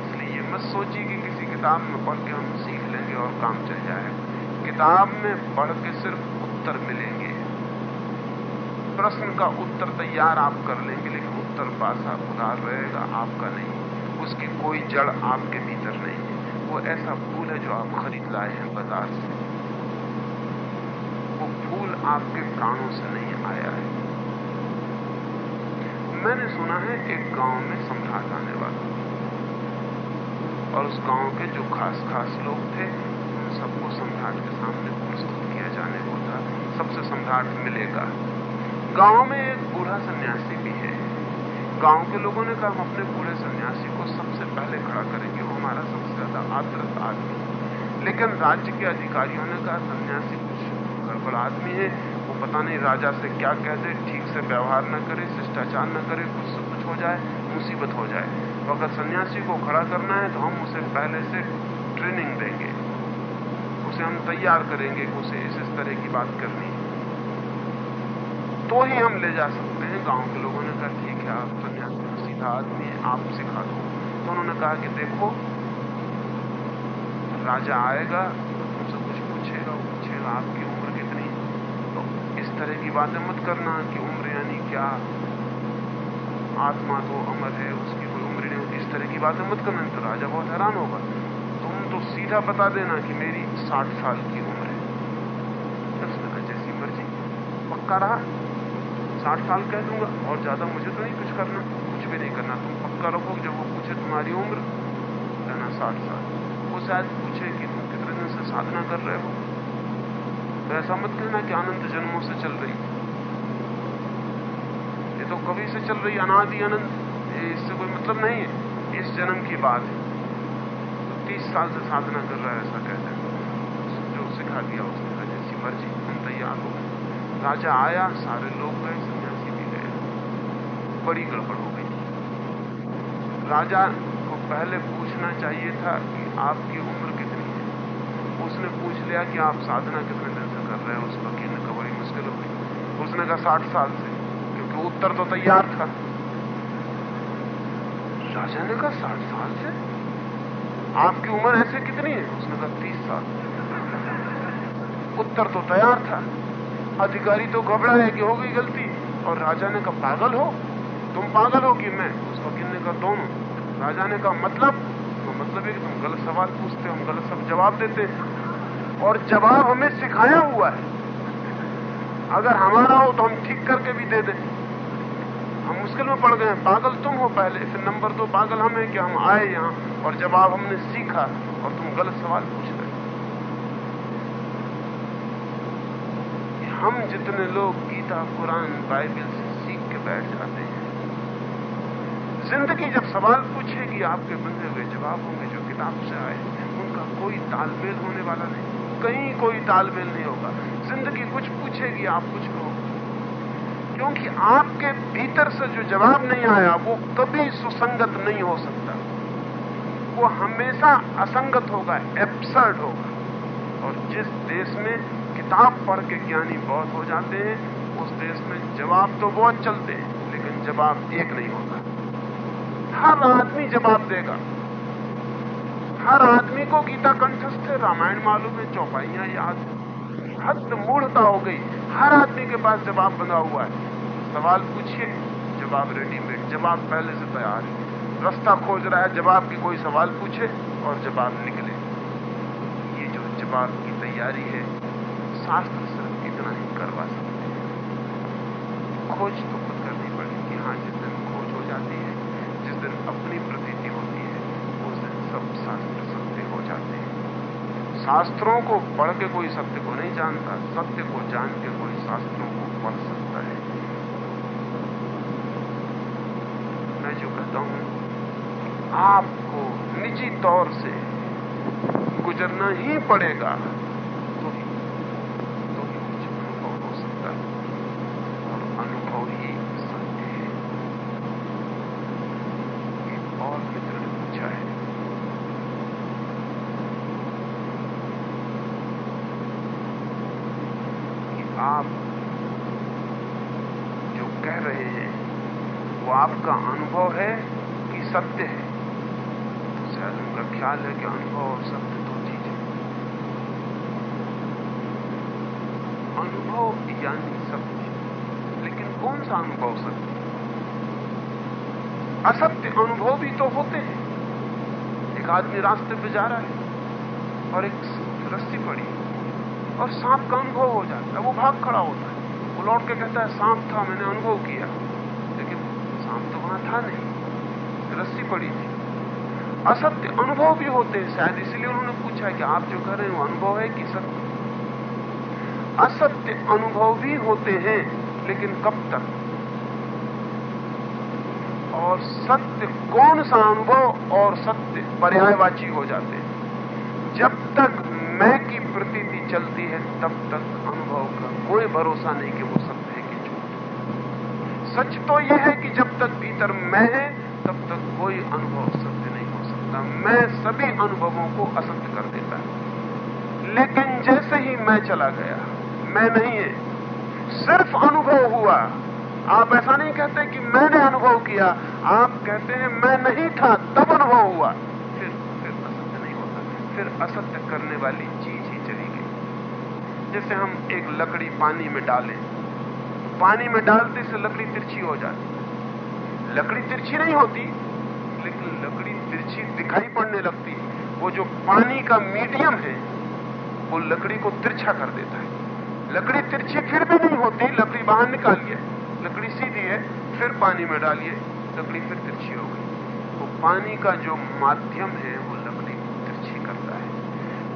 इसलिए ये मत सोचिए कि किसी किताब में पढ़ के हम सीख लेंगे और काम चल जाएगा किताब में पढ़ के सिर्फ़ उत्तर मिलेंगे। प्रश्न का उत्तर तैयार आप कर लेंगे, लेकिन उत्तर पासा उधार रहेगा, आपका नहीं। उसकी कोई जड़ आपके भीतर नहीं है। वो ऐसा फूल है जो आप खरीद लाए हैं बाज़ार से। वो फूल आपके प्राणों से नहीं आया है। मैंने सुना है एक गाँव में सम्राट आने वाला। और उस गाँव के जो खास खास लोग थे, उन सबको सम्राट के सामने प्रस्तुत किया जाने को था सबसे सम्राट मिलेगा। गाँव में एक बूढ़ा सन्यासी भी है। गाँव के लोगों ने कहा, हम अपने बूढ़े सन्यासी को सबसे पहले खड़ा करेंगे वो हमारा सबसे ज़्यादा आदरत आदमी लेकिन राज्य के अधिकारियों ने कहा, सन्यासी कुछ गड़बड़ आदमी है पता नहीं राजा से क्या कह दे, ठीक से व्यवहार न करे, शिष्टाचार न करे, कुछ से कुछ हो जाए, मुसीबत हो जाए। तो अगर सन्यासी को खड़ा करना है तो हम उसे पहले से ट्रेनिंग देंगे। उसे हम तैयार करेंगे उसे इस इस तरह की बात करनी है। तो ही हम ले जा सकते हैं। गाँव के लोगों ने कहा, ठीक है, आप सन्यासी सीधा आदमी है, आप सिखा दो। तो उन्होंने कहा कि देखो, राजा आएगा तुमसे कुछ पूछेगा पूछेगा आपकी उम्र कितनी तो इस तरह की बातें मत करना कि उम्र यानी क्या। आत्मा तो अमर है, उसकी कोई उम्र नहीं होती। इस तरह की बातें मत करना तो राजा बहुत हैरान होगा। तुम तो सीधा बता देना कि मेरी साठ साल की उम्र है। उसने जैसी मर्ज़ी। पक्का रहा? साठ साल कह दूँगा, और ज़्यादा मुझे तो नहीं कुछ करना। कुछ भी नहीं करना। तुम पक्का रखो जब वो पूछे तुम्हारी उम्र कहना साठ साल। वो शायद पूछे कि तुम कितने दिन से साधना कर रहे हो। तो ऐसा मत कहना कि अनंत जन्मों से चल रही। ये तो कभी से चल रही, अनादि अनंत। इससे कोई मतलब नहीं है। इस जन्म की बात है। तो तीस साल से साधना कर रहा है, ऐसा कहते हैं। जो सिखा दिया उसने कहा जैसी मर्ज़ी, हम तैयार हो राजा आया, सारे लोग गए, सन्यासी भी गए। बड़ी गड़बड़ हो गई। राजा को पहले पूछना चाहिए था कि आपकी उम्र कितनी है? उसने पूछ लिया कि आप साधना कितने हैं उस वकील कहा बड़ी मुश्किल हो गई। उसने कहा, साठ साल से, क्योंकि उत्तर तो तैयार था। राजा ने कहा, साठ साल से? आपकी उम्र ऐसे कितनी है? उसने कहा, तीस साल। उत्तर तो तैयार था। अधिकारी तो घबरा है कि हो गई गलती। और राजा ने कहा, पागल हो? तुम पागल हो कि मैं? उस वकील ने कहा दोनों। राजा ने कहा मतलब? तो मतलब है कि तुम गलत सवाल पूछते हो, हम गलत सब जवाब देते और जवाब हमें सिखाया हुआ है। अगर हमारा हो तो हम ठीक करके भी दे दें। हम मुश्किल में पड़ गए हैं। पागल तुम हो पहले। फिर नंबर दो, पागल हम कि हम आए यहाँ और जवाब हमने सीखा और तुम गलत सवाल पूछ रहे हम जितने लोग गीता, कुरान, बाइबल से सीख के बैठ जाते हैं, ज़िंदगी जब सवाल पूछेगी, आपके बंधे हुए जवाब होंगे जो किताब से आए उनका कोई तालमेल होने वाला नहीं। कहीं कोई तालमेल नहीं होगा। ज़िंदगी कुछ पूछेगी, आप कुछ कहोगे। क्योंकि आपके भीतर से जो जवाब नहीं आया, वो कभी सुसंगत नहीं हो सकता। वो हमेशा असंगत होगा एब्सर्ड होगा। और जिस देश में किताब पढ़ के ज्ञानी बहुत हो जाते हैं, उस देश में जवाब तो बहुत चलते हैं, लेकिन जवाब एक नहीं होता। हर आदमी जवाब देगा। हर आदमी को गीता कंठस्थ है रामायण मालूम है, चौपाइयाँ याद हद मूढ़ता हो गई। हर आदमी के पास जवाब बना हुआ है। सवाल पूछिए, जवाब रेडीमेड जवाब पहले से तैयार है। रास्ता खोज रहा है, जवाब की कोई सवाल पूछे और जवाब निकले। ये जो जवाब की तैयारी है, शास्त्र सिर्फ़ इतना ही करवा सकते हैं। खोज तो खुद करनी पड़ेगी हाँ जिस दिन खोज हो जाती है जिस दिन अपनी प्रतीति होती है उस शास्त्र सत्य हो जाते हैं। शास्त्रों को पढ़ के कोई सत्य को नहीं जानता, सत्य को जान के कोई शास्त्रों को पढ़ सकता है। मैं जो कहता हूँ, आपको निजी तौर से गुजरना ही पड़ेगा आप जो कह रहे हैं वो आपका अनुभव है कि सत्य है। तो शायद उनका ख्याल है कि अनुभव और सत्य दो चीज़ है। अनुभव यानी सत्य। लेकिन कौन सा अनुभव सत्य? असत्य अनुभव भी तो होते हैं। एक आदमी रास्ते पे जा रहा है और एक रस्सी पड़ी और सांप का अनुभव हो जाता है। वो भाग खड़ा होता है। वो लौट के कहता है, सांप था, मैंने अनुभव किया। सांप तो वहाँ था नहीं रस्सी पड़ी थी। असत्य अनुभव भी होते हैं शायद, इसलिए उन्होंने पूछा कि आप जो कर रहे हैं वो अनुभव है कि सत्य? असत्य अनुभव भी होते हैं, लेकिन कब तक? और सत्य कौन सा अनुभव और सत्य पर्यायवाची हो जाते हैं? जब तक मैं की प्रतीति चलती है, तब तक अनुभव का कोई भरोसा नहीं कि सच तो यह है कि जब तक भीतर मैं है, तब तक कोई अनुभव सत्य नहीं हो सकता। मैं सभी अनुभवों को असत्य कर देता है। लेकिन जैसे ही मैं चला गया, मैं नहीं है, सिर्फ़ अनुभव हुआ। आप ऐसा नहीं कहते कि मैंने अनुभव किया। आप कहते हैं, मैं नहीं था, तब अनुभव हुआ। फिर फिर असत्य नहीं होता। फिर असत्य करने वाली चीज़ ही चली गई। जैसे हम एक लकड़ी पानी में डालें पानी में डालते से लकड़ी तिरछी हो जाती। लकड़ी तिरछी नहीं होती, लेकिन लकड़ी तिरछी दिखाई पड़ने लगती। वो जो पानी का मीडियम है, वो लकड़ी को तिरछा कर देता है। लकड़ी तिरछी फिर भी नहीं होती, लकड़ी बाहर निकालिए। लकड़ी सीधी है, फिर पानी में डालिए, लकड़ी फिर तिरछी हो गई। वो पानी का जो माध्यम है, वो लकड़ी को तिरछी करता है।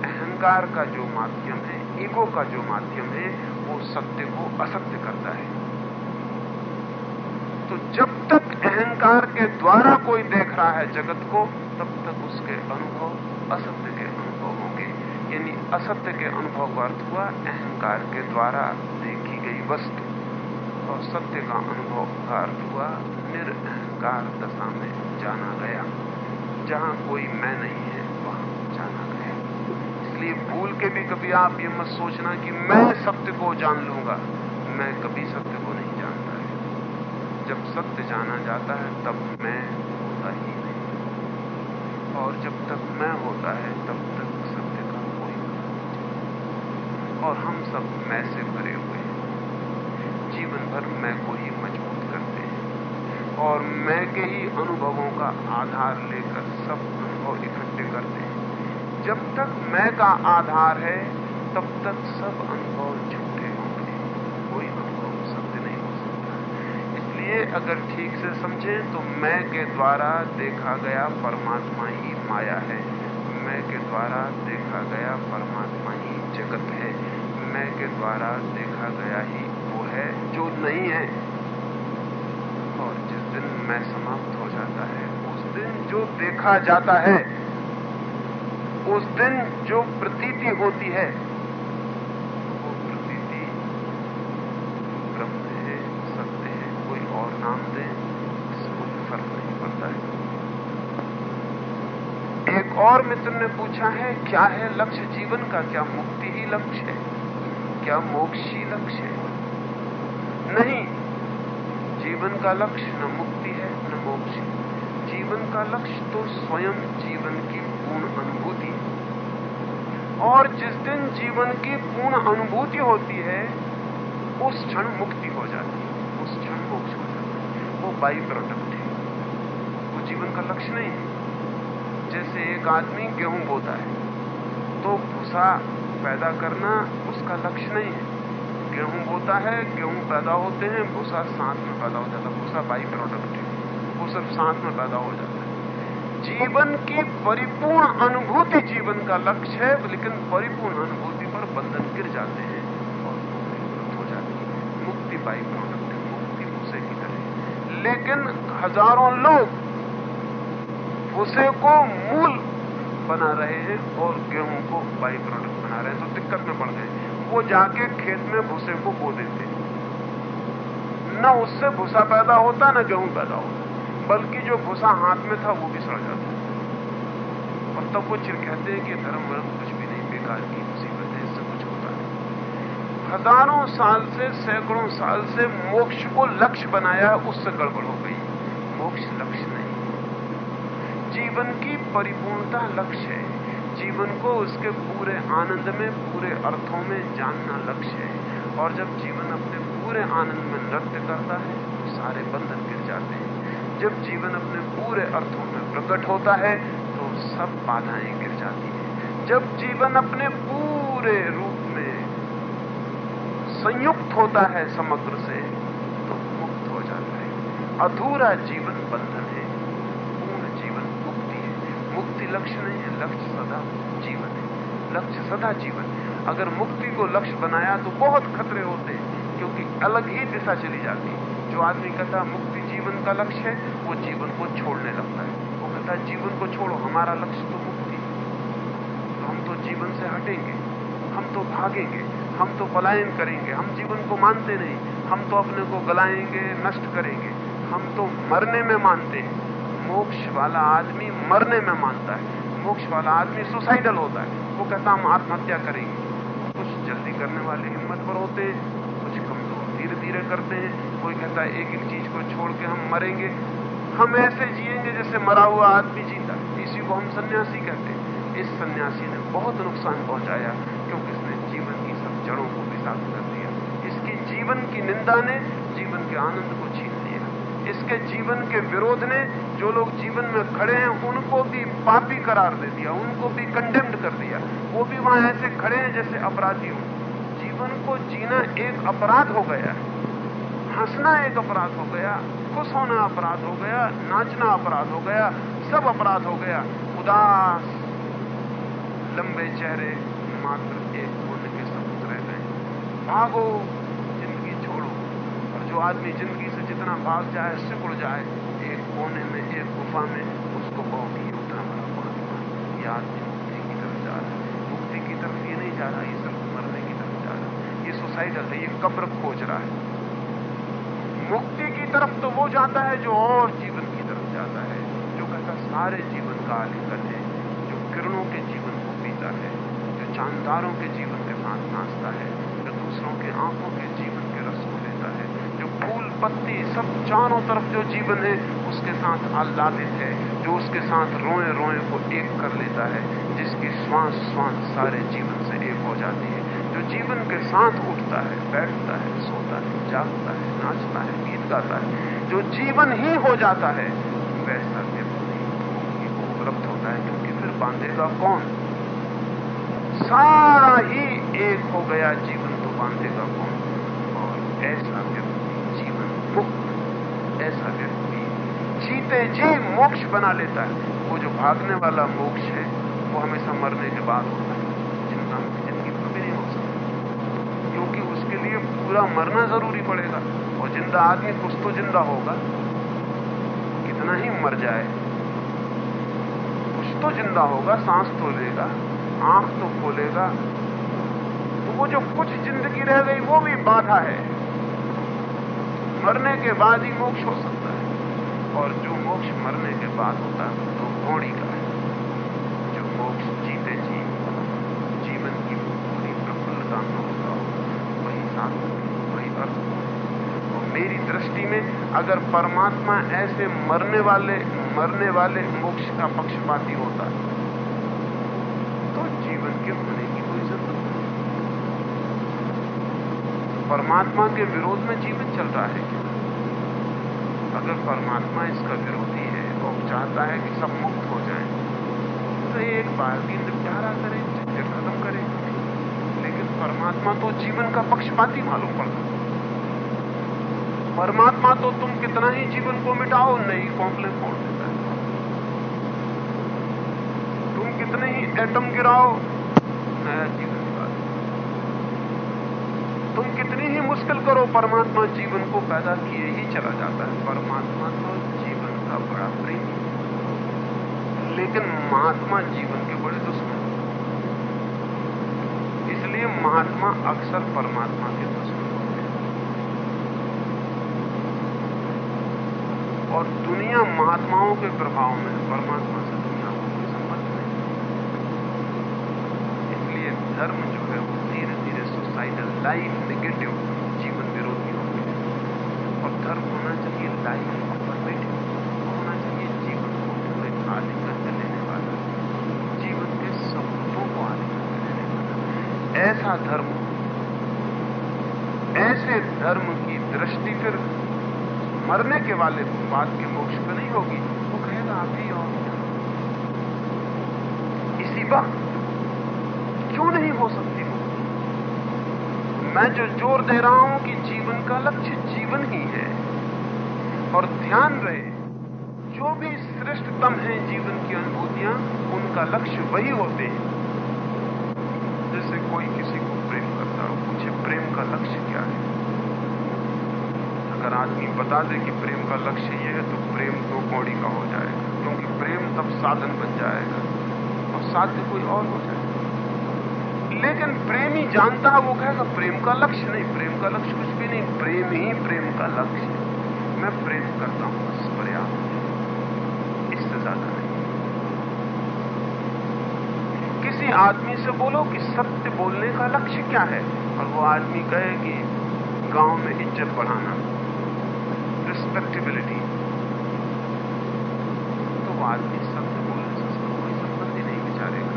अहंकार का जो माध्यम है, ईगो का जो माध्यम है वो सत्य को असत्य करता है। तो जब तक अहंकार के द्वारा कोई देख रहा है जगत को, तब तक उसके अनुभव असत्य के अनुभव होंगे। यानी असत्य के अनुभव का अर्थ हुआ, अहंकार के द्वारा देखी गई वस्तु। और सत्य का अनुभव का अर्थ हुआ, निरअहकार दशा में जाना गया, जहाँ कोई मैं नहीं है। इसलिए भूल के भी कभी आप ये मत सोचना कि मैं सत्य को जान लूँगा। मैं कभी सत्य को नहीं जानता है। जब सत्य जाना जाता है, तब मैं होता ही नहीं। और जब तक मैं होता है, तब तक सत्य का कोई और हम सब मैं से भरे हुए हैं। जीवन भर मैं को ही मज़बूत करते हैं। और मैं के ही अनुभवों का आधार लेकर सब अनुभव इकट्ठे करते हैं। जब तक मैं का आधार है, तब तक सब अनुभव झूठे होंगे। कोई अनुभव सत्य नहीं हो सकता। इसलिए अगर ठीक से समझे तो मैं के द्वारा देखा गया परमात्मा ही माया है। मैं के द्वारा देखा गया परमात्मा ही जगत है। मैं के द्वारा देखा गया ही वो है जो नहीं है। और जिस दिन मैं समाप्त हो जाता है, उस दिन जो देखा जाता है उस दिन जो प्रतीति होती है, वो प्रतीति ब्रह्म है, सत्य है, कोई और नाम दे कोई फ़र्क नहीं पड़ता है। एक और मित्र ने पूछा है, क्या है लक्ष्य जीवन का? क्या मुक्ति ही लक्ष्य है? क्या मोक्ष ही लक्ष्य है? नहीं, जीवन का लक्ष्य न मुक्ति है, न मोक्ष जीवन का लक्ष्य तो स्वयं जीवन की पूर्ण अनुभूति और जिस दिन जीवन की पूर्ण अनुभूति होती है, उस क्षण मुक्ति हो जाती है, उस क्षण मोक्ष हो जाता है। वो बाई प्रोडक्ट है। वो जीवन का लक्ष्य नहीं है। जैसे एक आदमी गेहूँ बोता है तो भूसा पैदा करना उसका लक्ष्य नहीं है। गेहूँ बोता है, गेहूँ पैदा होते हैं, भूसा सांस में पैदा हो जाता है भूसा बाई प्रोडक्ट है। वो सब सांस में पैदा हो जाता है। जीवन की परिपूर्ण अनुभूति जीवन का लक्ष्य है, लेकिन परिपूर्ण अनुभूति पर बंधन गिर जाते हैं और हो जाती है। मुक्ति बाई प्रोडक्ट मुक्ति भूसे की तरह लेकिन हज़ारों लोग भूसे को मूल बना रहे हैं और गेहूँ को बाई प्रोडक्ट बना रहे हैं। तो दिक्कत में पड़ गए। वो जाके खेत में भूसे को बो देते न उससे भूसा पैदा होता, न गेहूँ पैदा होता। बल्कि जो भूसा हाथ में था, वो भी सड़ जाता और तब वो चिर कहते हैं कि धर्म वर्म कुछ भी नहीं, बेकार की मुसीबत है, इससे कुछ होता नहीं। हज़ारों साल से, सैकड़ों साल से मोक्ष को लक्ष्य बनाया है उससे गड़बड़ हो गई। मोक्ष लक्ष्य नहीं। जीवन की परिपूर्णता लक्ष्य है। जीवन को उसके पूरे आनंद में, पूरे अर्थों में जानना लक्ष्य है। और जब जीवन अपने पूरे आनंद में नृत्य करता है तो सारे बंधन गिर जाते हैं। जब जीवन अपने पूरे अर्थों में प्रकट होता है तो सब बाधाएँ गिर जाती हैं। जब जीवन अपने पूरे रूप में संयुक्त होता है समग्र से तो मुक्त हो जाता है। अधूरा जीवन बंधन है, पूर्ण जीवन मुक्ति है। मुक्ति लक्ष्य नहीं है, लक्ष्य सदा जीवन है। लक्ष्य सदा जीवन है। अगर मुक्ति को लक्ष्य बनाया तो बहुत खतरे होते हैं, क्योंकि अलग ही दिशा चली जाती जो आदमी कहता मुक्ति जीवन का लक्ष्य है, वो जीवन को छोड़ने लगता है। वो कहता है, जीवन को छोड़ो, हमारा लक्ष्य तो मुक्ति तो हम तो जीवन से हटेंगे, हम तो भागेंगे, हम तो पलायन करेंगे, हम जीवन को मानते नहीं, हम तो अपने को गलाएँगे, नष्ट करेंगे। हम तो मरने में मानते हैं। मोक्ष वाला आदमी मरने में मानता है। मोक्ष वाला आदमी सुसाइडल होता है। वो कहता हम आत्महत्या करेंगे। कुछ जल्दी करने वाले हिम्मत पर होते हैं। धीरे करते हैं। कोई कहता है एक एक चीज़ को छोड़ के हम मरेंगे। हम ऐसे जिएँगे जैसे मरा हुआ आदमी जीता। इसी को हम सन्यासी कहते हैं। इस सन्यासी ने बहुत नुकसान पहुँचाया, क्योंकि इसने जीवन की सब जड़ों को विषाक्त कर दिया। इसकी जीवन की निंदा ने जीवन के आनंद को छीन लिया। इसके जीवन के विरोध ने जो लोग जीवन में खड़े हैं, उनको भी पापी करार दे दिया, उनको भी कंडेम्ड कर दिया। वो भी वहाँ ऐसे खड़े हैं जैसे अपराधी हो जीवन को जीना एक अपराध हो गया है। हंसना एक अपराध हो गया, खुश होना अपराध हो गया, नाचना अपराध हो गया, सब अपराध हो गया। उदास, लंबे चेहरे मात्र एक पुण्य के सबूत रह गए। भागो, ज़िंदगी छोड़ो, और जो आदमी ज़िंदगी से जितना भाग जाए, सिकुड़ जाए, एक कोने में, एक गुफा में, उसको बहुत ही उतना बड़ा महात्मा ये आदमी मुक्ति की तरफ़ जा रहा है। मुक्ति की तरफ़ ये नहीं जा रहा, ये सब मरने की तरफ़ जा रहा है। ये सुसाइडल है, ये कब्र खोज रहा है। मुक्ति की तरफ़ तो वो जाता है जो और जीवन की तरफ़ जाता है, जो कहता सारे जीवन का आलिंगन है, जो किरणों के जीवन को पीता है, जो चांदारों के जीवन के साथ नाचता है, जो दूसरों के आँखों के जीवन के रस को लेता है, जो फूल, पत्ती सब चारों तरफ़ जो जीवन है, उसके साथ आह्लादित है, जो उसके साथ रोए रोए को एक कर लेता है, जिसकी श्वास श्वास सारे जीवन से एक हो जाती है। जो जीवन के साथ उठता है, बैठता है, सोता है, जागता है, नाचता है, गीत गाता है, जो जीवन ही हो जाता है, वैसा व्यक्ति को उपलब्ध होता है, क्योंकि फिर बांधेगा कौन? सारा ही एक हो गया जीवन तो बांधेगा कौन? और ऐसा व्यक्ति जीवन मुक्त, ऐसा व्यक्ति जीते जी मोक्ष बना लेता है। वो जो भागने वाला मोक्ष है, वो हमेशा मरने के बाद होता है। पूरा मरना ज़रूरी पड़ेगा और ज़िंदा आदमी कुछ तो ज़िंदा होगा। कितना ही मर जाए, कुछ तो ज़िंदा होगा, सांस तो लेगा, आँख तो खोलेगा। तो वो जो कुछ ज़िंदगी रह गई, वो भी बाधा है। मरने के बाद ही मोक्ष हो सकता है। और जो मोक्ष मरने के बाद होता है तो घोड़ी का है। जो मोक्ष जीते जी, जीवन की पूरी प्रफुल्लता में होता हो वही तो मेरी दृष्टि में अगर परमात्मा ऐसे मरने वाले मरने वाले मोक्ष का पक्षपाती होता तो जीवन के होने की कोई ज़रूरत नहीं। परमात्मा के विरोध में जीवन चल रहा है क्या? अगर परमात्मा इसका विरोधी है और चाहता है कि सब मुक्त हो जाए तो एक बार भी निपटारा करें खत्म करें। लेकिन परमात्मा तो जीवन का पक्षपाती मालूम पड़ता। परमात्मा तो तुम कितना ही जीवन को मिटाओ नहीं कॉम्प्लेन फोड़ देता है। तुम कितने ही एटम गिराओ, नया जीवन निकाल तुम कितनी ही मुश्किल करो, परमात्मा जीवन को पैदा किए ही चला जाता है। परमात्मा तो जीवन का बड़ा प्रेम लेकिन महात्मा जीवन के बड़े दुश्मन इसलिए महात्मा अक्सर परमात्मा के दुश्मन और दुनिया महात्माओं के प्रभाव में, परमात्मा से दुनिया को कोई संबंध नहीं। इसलिए धर्म जो है, वो धीरे धीरे सोसाइटल लाइफ नेगेटिव जीवन विरोधी हो। गया और धर्म होना चाहिए लाइफ अफर्मेटिव होना चाहिए जीवन को पूरे आलिंगन कर लेने वाला, जीवन के सबूतों को आलिंगन कर लेने वाला। ऐसा धर्म, ऐसे धर्म की दृष्टि फिर मरने के वाले बाद के मोक्ष पे होगी। वो कहेगा अभी और इसी वक्त क्यों नहीं हो सकती मुक्ति मैं जो ज़ोर दे रहा हूँ कि जीवन का लक्ष्य जीवन ही है, और ध्यान रहे, जो भी श्रेष्ठतम है जीवन की अनुभूतियाँ, उनका लक्ष्य वही होते हैं। जैसे कोई किसी को प्रेम करता हो पूछे, प्रेम का लक्ष्य क्या है? अगर आदमी बता दे कि प्रेम का लक्ष्य ये है तो प्रेम दो कौड़ी का हो जाएगा। क्योंकि प्रेम तब साधन बन जाएगा, और साध्य कोई और हो जाएगा। लेकिन प्रेमी जानता है, वो कहेगा, प्रेम का लक्ष्य नहीं, प्रेम का लक्ष्य कुछ भी नहीं, प्रेम ही प्रेम का लक्ष्य मैं प्रेम करता हूँ, बस पर्याप्त इससे ज़्यादा नहीं। किसी आदमी से बोलो कि सत्य बोलने का लक्ष्य क्या है, और वो आदमी कहे कि गाँव में इज़्ज़त बढ़ाना। रिस्पेक्टेबिलिटी तो वो आदमी सत्य बोलने से उसका कोई संबंध ही नहीं विचारेगा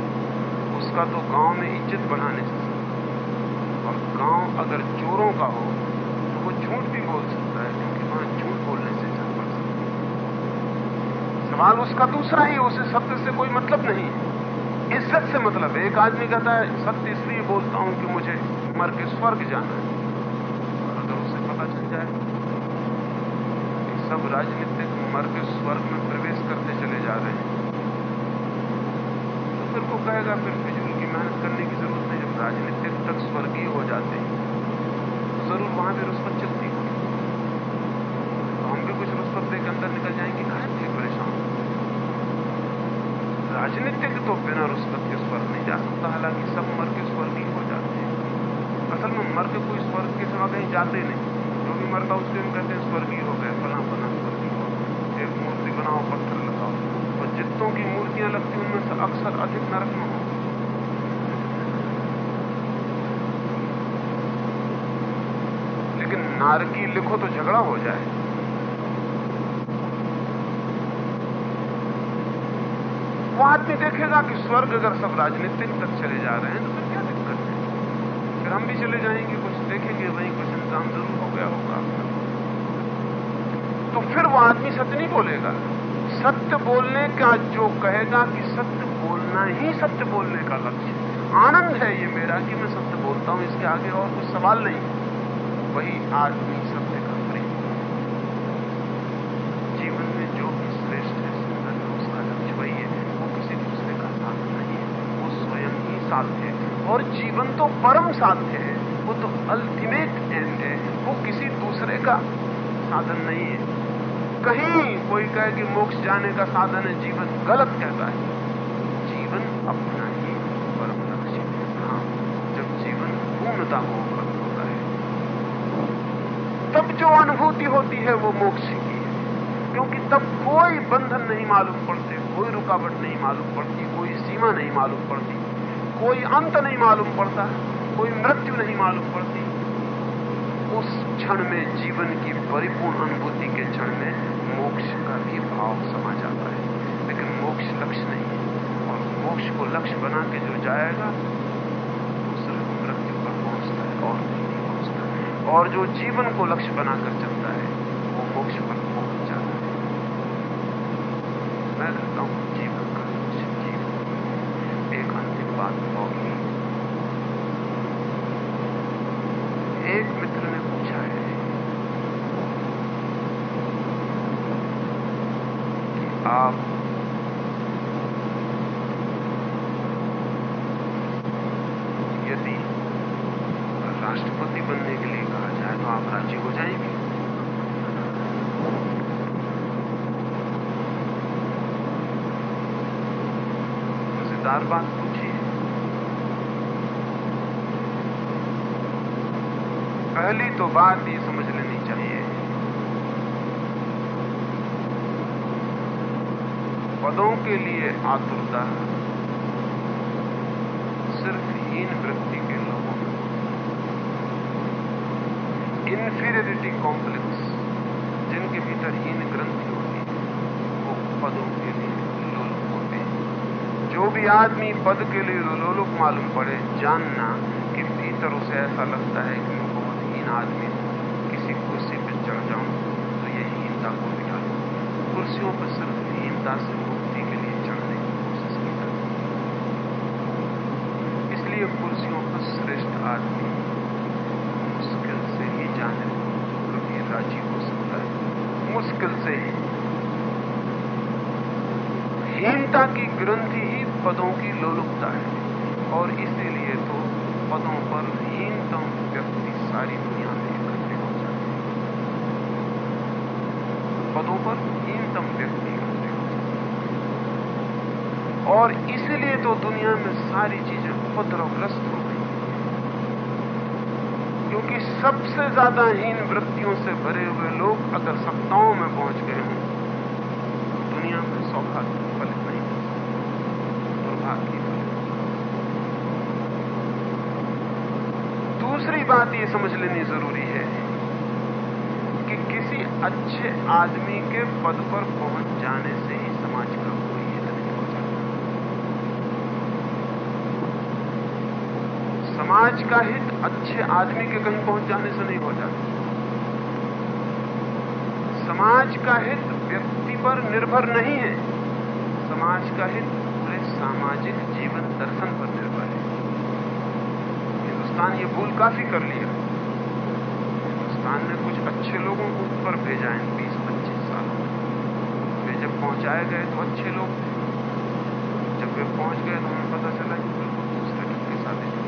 उसका तो गाँव में इज़्ज़त बढ़ाने से और गाँव अगर चोरों का हो तो वो झूठ भी बोल सकता है क्योंकि वहाँ झूठ बोलने से इज़्ज़त बढ़ सकती है। सवाल उसका दूसरा ही, उसे सत्य से कोई मतलब नहीं है। इज़्ज़त से मतलब है एक आदमी कहता है सत्य इसलिए बोलता हूँ कि मुझे मर के स्वर्ग जाना है और अगर उसे पता चल जाए कि सब राजनीतिक मर के स्वर्ग में प्रवेश करते चले जा रहे हैं। तो फिर को कहेगा, फिर फिजूल की मेहनत करने की ज़रूरत नहीं। जब राजनीतिक तक स्वर्गीय हो जाते हैं। ज़रूर वहाँ भी रुष्वत चलती होगी तो हम भी कुछ रुष्वत देकर अंदर निकल जाएँगे, कहा थे परेशान? राजनीतिक तो बिना रुष्वत के स्वर्ग नहीं जा सकता, हालाँकि सब मर के स्वर्गीय हो जाते हैं। असल में मर के कोई स्वर्ग के सिवा कहीं जाते नहीं। जो भी मरता उसके हम कहते हैं स्वर्गीय हो गए फला फला स्वर्गीय हो एक बनाओ पत्थर लगाओ और जितों की मूर्तियाँ लगती उनमें से अक्सर अधिक नरक में हो लेकिन नारकी लिखो तो झगड़ा हो जाए। वो आदमी देखेगा कि स्वर्ग अगर सब राजनीतिक तक चले जा रहे हैं तो फिर क्या दिक्कत है फिर हम भी चले जाएँगे कुछ देखेंगे वहीं कुछ इंतज़ाम ज़रूर हो गया होगा तो फिर वो आदमी सच नहीं बोलेगा। सत्य बोलने का जो कहेगा कि सत्य बोलना ही सत्य बोलने का लक्ष्य आनंद है ये मेरा कि मैं सत्य बोलता हूँ, इसके आगे और कुछ सवाल नहीं। वही आदमी सत्य का प्रेम। जीवन में जो भी श्रेष्ठ है, सुंदर है, उसका लक्ष्य वही है। वो किसी दूसरे का साथ नहीं है। वो स्वयं ही साध्य है। और जीवन तो परम साध्य है। वो तो अल्टीमेट एंड है। वो किसी दूसरे का साधन नहीं है। कहीं कोई कहे कि मोक्ष जाने का साधन है, जीवन गलत कहता है। जीवन अपना ही परम लक्ष्य हाँ जब जीवन पूर्णता उपलब्ध होता है, तब जो अनुभूति होती है, वो मोक्ष की है। क्योंकि तब कोई बंधन नहीं मालूम पड़ते, कोई रुकावट नहीं मालूम पड़ती, कोई सीमा नहीं मालूम पड़ती, कोई अंत नहीं मालूम पड़ता, कोई मृत्यु नहीं मालूम पड़ती। उस क्षण में जीवन की परिपूर्ण अनुभूति के क्षण में मोक्ष का भी भाव समा जाता है। लेकिन मोक्ष लक्ष्य नहीं है। और मोक्ष को लक्ष्य बना के जो जाएगा वो सिर्फ़ मृत्यु पर पहुँचता है और नहीं पहुँचता और जो जीवन को लक्ष्य बनाकर चलता है, वो मोक्ष पर पहुँच जाता है। मैं कहता हूँ जीवन का लक्ष्य जीवन एक अंतिम बात होगी एक मित्र ने पूछा है कि आप यदि राष्ट्रपति बनने के लिए कहा जाए तो आप राज़ी हो जाएँगे मज़ेदार बात पूछी पहली तो बात ये समझ लेनी चाहिए पदों के लिए आतुरता सिर्फ़ हीन व्यक्ति के लोगों में इन्फीरियरिटी कॉम्प्लेक्स जिनके भीतर हीन ग्रंथि होती है, वो पदों के लिए लोलुप होते हैं। जो भी आदमी पद के लिए लोलुप मालूम पड़े, जानना कि भीतर उसे ऐसा लगता है कि मैं बहुत हीन आदमी हूँ। किसी कुर्सी पर चढ़ जाऊँ तो ये हीनता को मिटा कुर्सियों पर सिर्फ़ हीनता से मुक्ति के लिए चढ़ने की कोशिश की कुर्सियों पर श्रेष्ठ आदमी मुश्किल से ही जाने को कभी राज़ी हो सकता है। मुश्किल से ही। हीनता की ग्रंथि ही पदों की लोलुपता है, और इसीलिए तो पदों पर हीनतम व्यक्ति सारी दुनिया में इकट्ठे हो जाते हैं। पदों पर हीनतम व्यक्ति इकट्ठे हो जाते और इसीलिए तो दुनिया में सारी चीज़ें उपद्रवग्रस्त हो गई। क्योंकि सबसे ज़्यादा हीन वृत्तियों से भरे हुए लोग अगर सत्ताओं में पहुँच गए हैं, दुनिया में सौभाग्य फलित नहीं दुर्भाग्य दूसरी बात यह समझ लेनी ज़रूरी है कि किसी अच्छे आदमी के पद पर पहुँच जाने से ही समाज का कोई हित नहीं हो जाता समाज का हित अच्छे आदमी के कहीं पहुँच जाने से नहीं हो जाता समाज का हित व्यक्ति पर निर्भर नहीं है। समाज का हित पूरे सामाजिक जीवन दर्शन पर निर्भर है। हिंदुस्तान ये भूल काफ़ी कर लिया। हिंदुस्तान ने कुछ अच्छे लोगों को ऊपर भेजा है बीस पच्चीस सालों। वे जब पहुँचाए गए तो अच्छे लोग जब वे पहुँच गए तो उन्हें पता चला कि बिल्कुल दूसरे ढंग के साथ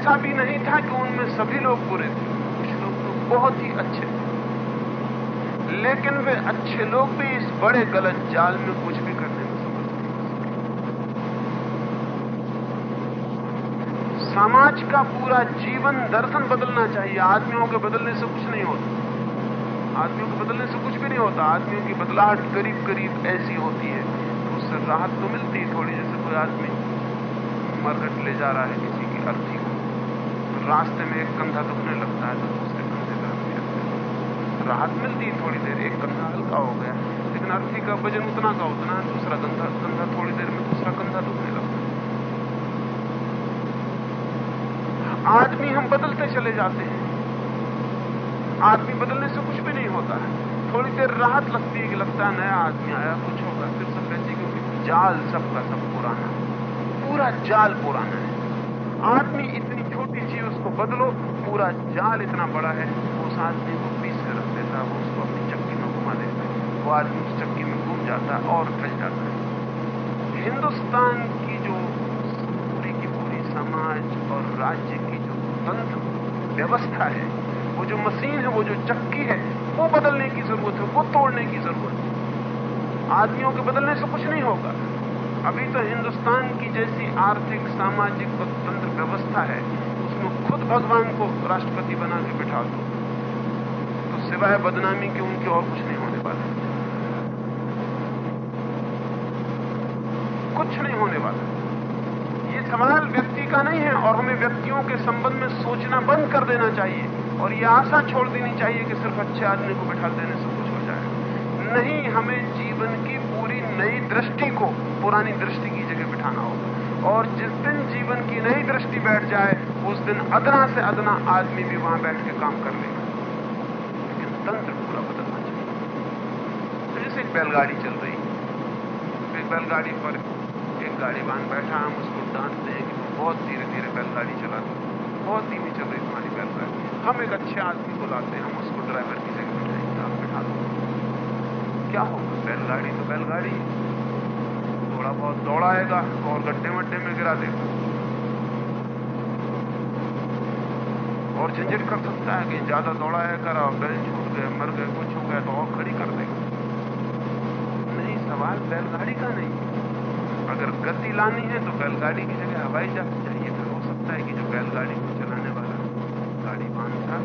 ऐसा भी नहीं था कि उनमें सभी लोग बुरे थे। कुछ लोग तो बहुत ही अच्छे थे। लेकिन वे अच्छे लोग भी इस बड़े गलत जाल में कुछ भी करने में समर्थ समाज का पूरा जीवन दर्शन बदलना चाहिए। आदमियों के बदलने से कुछ नहीं होता। आदमियों के बदलने से कुछ भी नहीं होता। आदमियों की बदलाहट करीब करीब ऐसी होती है तो उससे राहत तो मिलती है थोड़ी, जैसे कोई आदमी मरघट ले जा रहा है किसी की अर्थी रास्ते में एक कंधा दुखने लगता है तो दूसरे कंधे का राहत मिलती है थोड़ी देर, एक कंधा हल्का हो गया, लेकिन अर्थी का वज़न उतना का उतना है, दूसरा कंधा कंधा थोड़ी देर में दूसरा कंधा दुखने लगता है। आदमी हम बदलते चले जाते हैं। आदमी बदलने से कुछ भी नहीं होता है। थोड़ी देर राहत लगती है कि लगता है नया आदमी आया, कुछ होगा, फिर सब कहते क्योंकि जाल सबका सब पुराना पूरा जाल पुराना है। आदमी बदलो, पूरा जाल इतना बड़ा है उस आदमी को पीस कर रख देता वो उसको अपनी चक्की में घुमा देता वो आदमी उस चक्की में घूम जाता है और फैल जाता है। हिंदुस्तान की जो पूरी की पूरी समाज और राज्य की जो तंत्र व्यवस्था है, वो जो मशीन है, वो जो चक्की है, वो बदलने की ज़रूरत है, वो तोड़ने की ज़रूरत है। आदमियों के बदलने से कुछ नहीं होगा। अभी तो हिंदुस्तान की जैसी आर्थिक, सामाजिक और तंत्र व्यवस्था है भगवान को राष्ट्रपति बना के बिठा दो। तो सिवाय बदनामी के उनके और कुछ नहीं होने वाला। कुछ नहीं होने वाला। ये सवाल व्यक्ति का नहीं है और हमें व्यक्तियों के संबंध में सोचना बंद कर देना चाहिए। और ये आशा छोड़ देनी चाहिए कि सिर्फ़ अच्छे आदमी को बिठा देने से कुछ हो जाए। नहीं, हमें जीवन की पूरी नई दृष्टि को पुरानी दृष्टि की जगह बिठाना होगा। और जिस दिन जीवन की नई दृष्टि बैठ जाए उस दिन अदना से अदना आदमी भी वहाँ बैठ के काम कर लेगा। लेकिन तंत्र पूरा बदलना चाहिए। तो जैसे एक बैलगाड़ी चल रही एक बैलगाड़ी पर एक गाड़ी बाँध बैठा, हम उसको डांटते हैं कि बहुत धीरे धीरे बैलगाड़ी चलाते बहुत धीमी चल रही तुम्हारी बैलगाड़ी। हम एक अच्छे आदमी को लाते हैं, हम उसको ड्राइवर की जगह बिठाएँगे आप बिठा दो क्या होगा? बैलगाड़ी तो बैलगाड़ी थोड़ा बहुत दौड़ाएगा, और गड्ढे वड्ढे में गिरा देगा। और झंझट कर सकता है कि ज़्यादा दौड़ाया करा बैल छूट गए, मर गए, कुछ हो गया तो और खड़ी कर देंगे। नहीं, सवाल बैलगाड़ी का नहीं अगर गति लानी है तो बैलगाड़ी की जगह हवाई जहाज़ चाहिए फिर हो सकता है कि जो बैलगाड़ी को चलाने वाला गाड़ी बांधता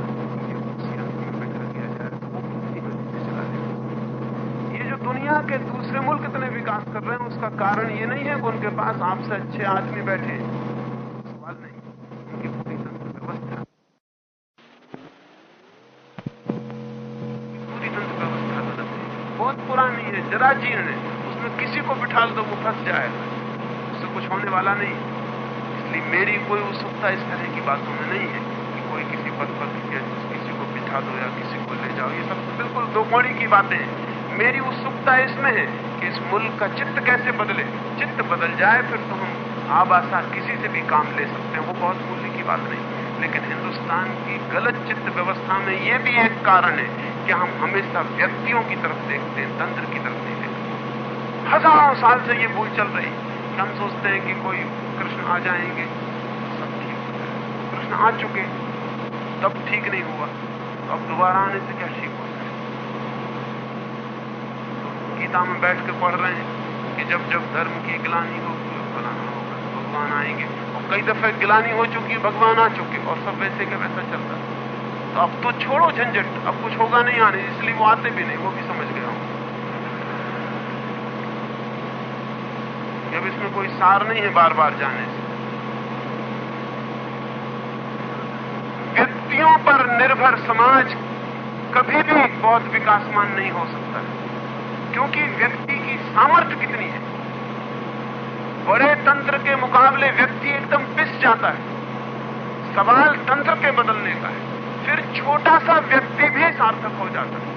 दुनिया के दूसरे मुल्क इतने विकास कर रहे हैं, उसका कारण ये नहीं है कि उनके पास आपसे अच्छे आदमी बैठे सवाल नहीं उनकी पूरी तंत्र व्यवस्था पूरी तंत्र व्यवस्था गलत है बहुत पुरानी है जरा जीर्ण है उसमें किसी को बिठा दो वो फंस जाएगा। उससे कुछ होने वाला नहीं। इसलिए मेरी कोई उत्सुकता इस तरह की बातों में नहीं है कि कोई किसी पद पर किसी को बिठा दो या किसी को ले जाओ। ये सब बिल्कुल दो कौड़ी की बातें हैं। मेरी उत्सुकता इसमें है कि इस मुल्क का चित्त कैसे बदले। चित्त बदल जाए, फिर तो हम आबासा किसी से भी काम ले सकते हैं। वो बहुत मूल्य की बात नहीं। लेकिन हिंदुस्तान की गलत चित्त व्यवस्था में ये भी एक कारण है कि हम हमेशा व्यक्तियों की तरफ़ देखते हैं, तंत्र की तरफ़ हज़ारों साल से ये भूल चल रही। कि हम सोचते हैं कि कोई कृष्ण आ जाएँगे। सब ठीक हो जाए कृष्ण आ चुके। तब ठीक नहीं हुआ। तो अब दोबारा आने से क्या ठीक हो गीता में बैठ के पढ़ रहे हैं कि जब जब धर्म की गिलानी हो फलाना होगा भगवान आएँगे। और कई दफे गिलानी हो चुकी भगवान आ चुके। और सब वैसे के वैसा चलता। तो अब तो छोड़ो झंझट। अब कुछ होगा नहीं आने। इसलिए वो आते भी नहीं, वो भी समझ गया हूँ इसमें कोई सार नहीं है बार बार जाने से। व्यक्तियों पर निर्भर समाज कभी भी बहुत विकासमान नहीं हो सकता। क्योंकि व्यक्ति की सामर्थ्य कितनी है? बड़े तंत्र के मुकाबले व्यक्ति एकदम पिस जाता है। सवाल तंत्र के बदलने का है। फिर छोटा सा व्यक्ति भी सार्थक हो जाता है।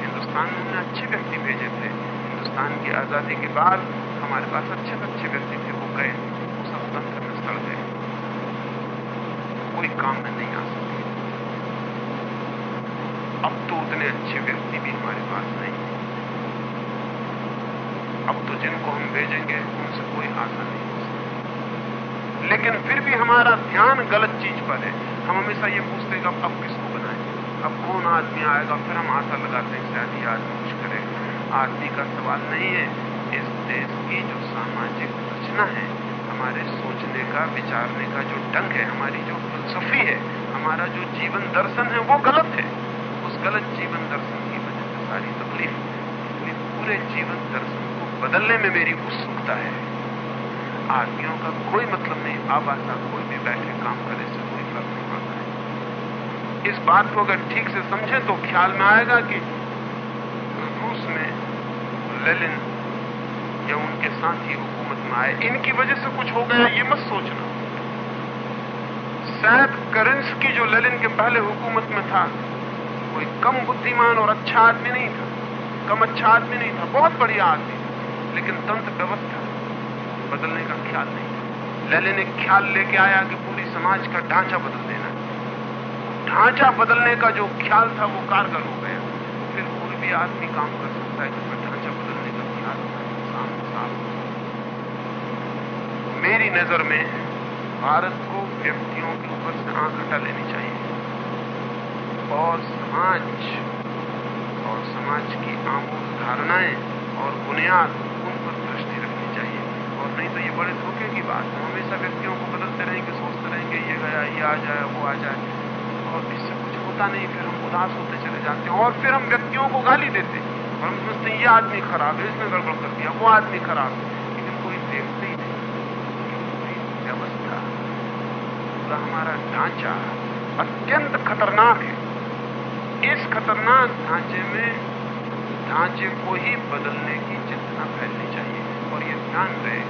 हिंदुस्तान में अच्छे व्यक्ति भेजे थे। हिंदुस्तान की आज़ादी के बाद हमारे पास अच्छे अच्छे व्यक्ति थे, वो गए। वो सब तंत्र में सड़ गए। कोई काम में नहीं आ सके अब तो उतने अच्छे व्यक्ति भी हमारे पास नहीं अब तो जिनको हम भेजेंगे, उनसे कोई आशा नहीं हो सकती। लेकिन फिर भी हमारा ध्यान गलत चीज़ पर है। हम हमेशा ये पूछते हैं कि अब किसको बनाएँगे अब कौन आदमी आएगा? फिर हम आशा लगाते हैं शायद ये आदमी कुछ करेगा आदमी का सवाल नहीं है। देश की जो सामाजिक रचना है, हमारे सोचने का, विचारने का जो ढंग है, हमारी जो फिलसफी है, हमारा जो जीवन दर्शन है, वो गलत है। उस गलत जीवन दर्शन की वजह से सारी तकलीफ़ इसलिए पूरे जीवन दर्शन को बदलने में मेरी उत्सुकता है। आदमियों का कोई मतलब नहीं आप आबासा कोई भी बैठे काम करे से कोई फ़र्क नहीं पड़ता है इस बात को अगर ठीक से समझें तो ख्याल में आएगा कि रूस में लेलिन या उनके साथी हुकूमत में आए, इनकी वजह से कुछ हो गया, ये मत सोचना। शायद करेंस की जो लेलिन के पहले हुकूमत में था, कोई कम बुद्धिमान और अच्छा आदमी नहीं था, कम अच्छा आदमी नहीं था, बहुत बढ़िया आदमी लेकिन तंत्र व्यवस्था बदलने का ख्याल नहीं लैले एक ख्याल लेके आया कि पूरी समाज का ढांचा बदल देना। ढांचा बदलने का जो ख्याल था, वो कारगर हो गया। फिर कोई भी आदमी काम कर सकता है जिसमें ढांचा बदलने का ख्याल साफ़ मेरी नज़र में भारत को व्यक्तियों के ऊपर से आँख हटा लेनी चाहिए। और समाज और समाज की आमूल धारणाएँ और बुनियाद उन पर दृष्टि रखनी चाहिए। और नहीं तो ये बड़े धोखे की बात है। हमेशा व्यक्तियों को बदलते रहेंगे, सोचते रहेंगे, ये गया, ये आ जाए, वो आ जाए। और इससे कुछ होता नहीं, फिर हम उदास होते चले जाते हैं और फिर हम व्यक्तियों को गाली देते हैं। हम सोचते ये आदमी खराब है, इसने गड़बड़ कर दिया, वो आदमी खराब है। लेकिन कोई देखते ही नहीं। व्यवस्था, पूरा हमारा ढांचा अत्यंत खतरनाक है। इस खतरनाक ढांचे में, ढांचे को ही बदलने की चिंता फैलनी चाहिए। और ये ध्यान रहे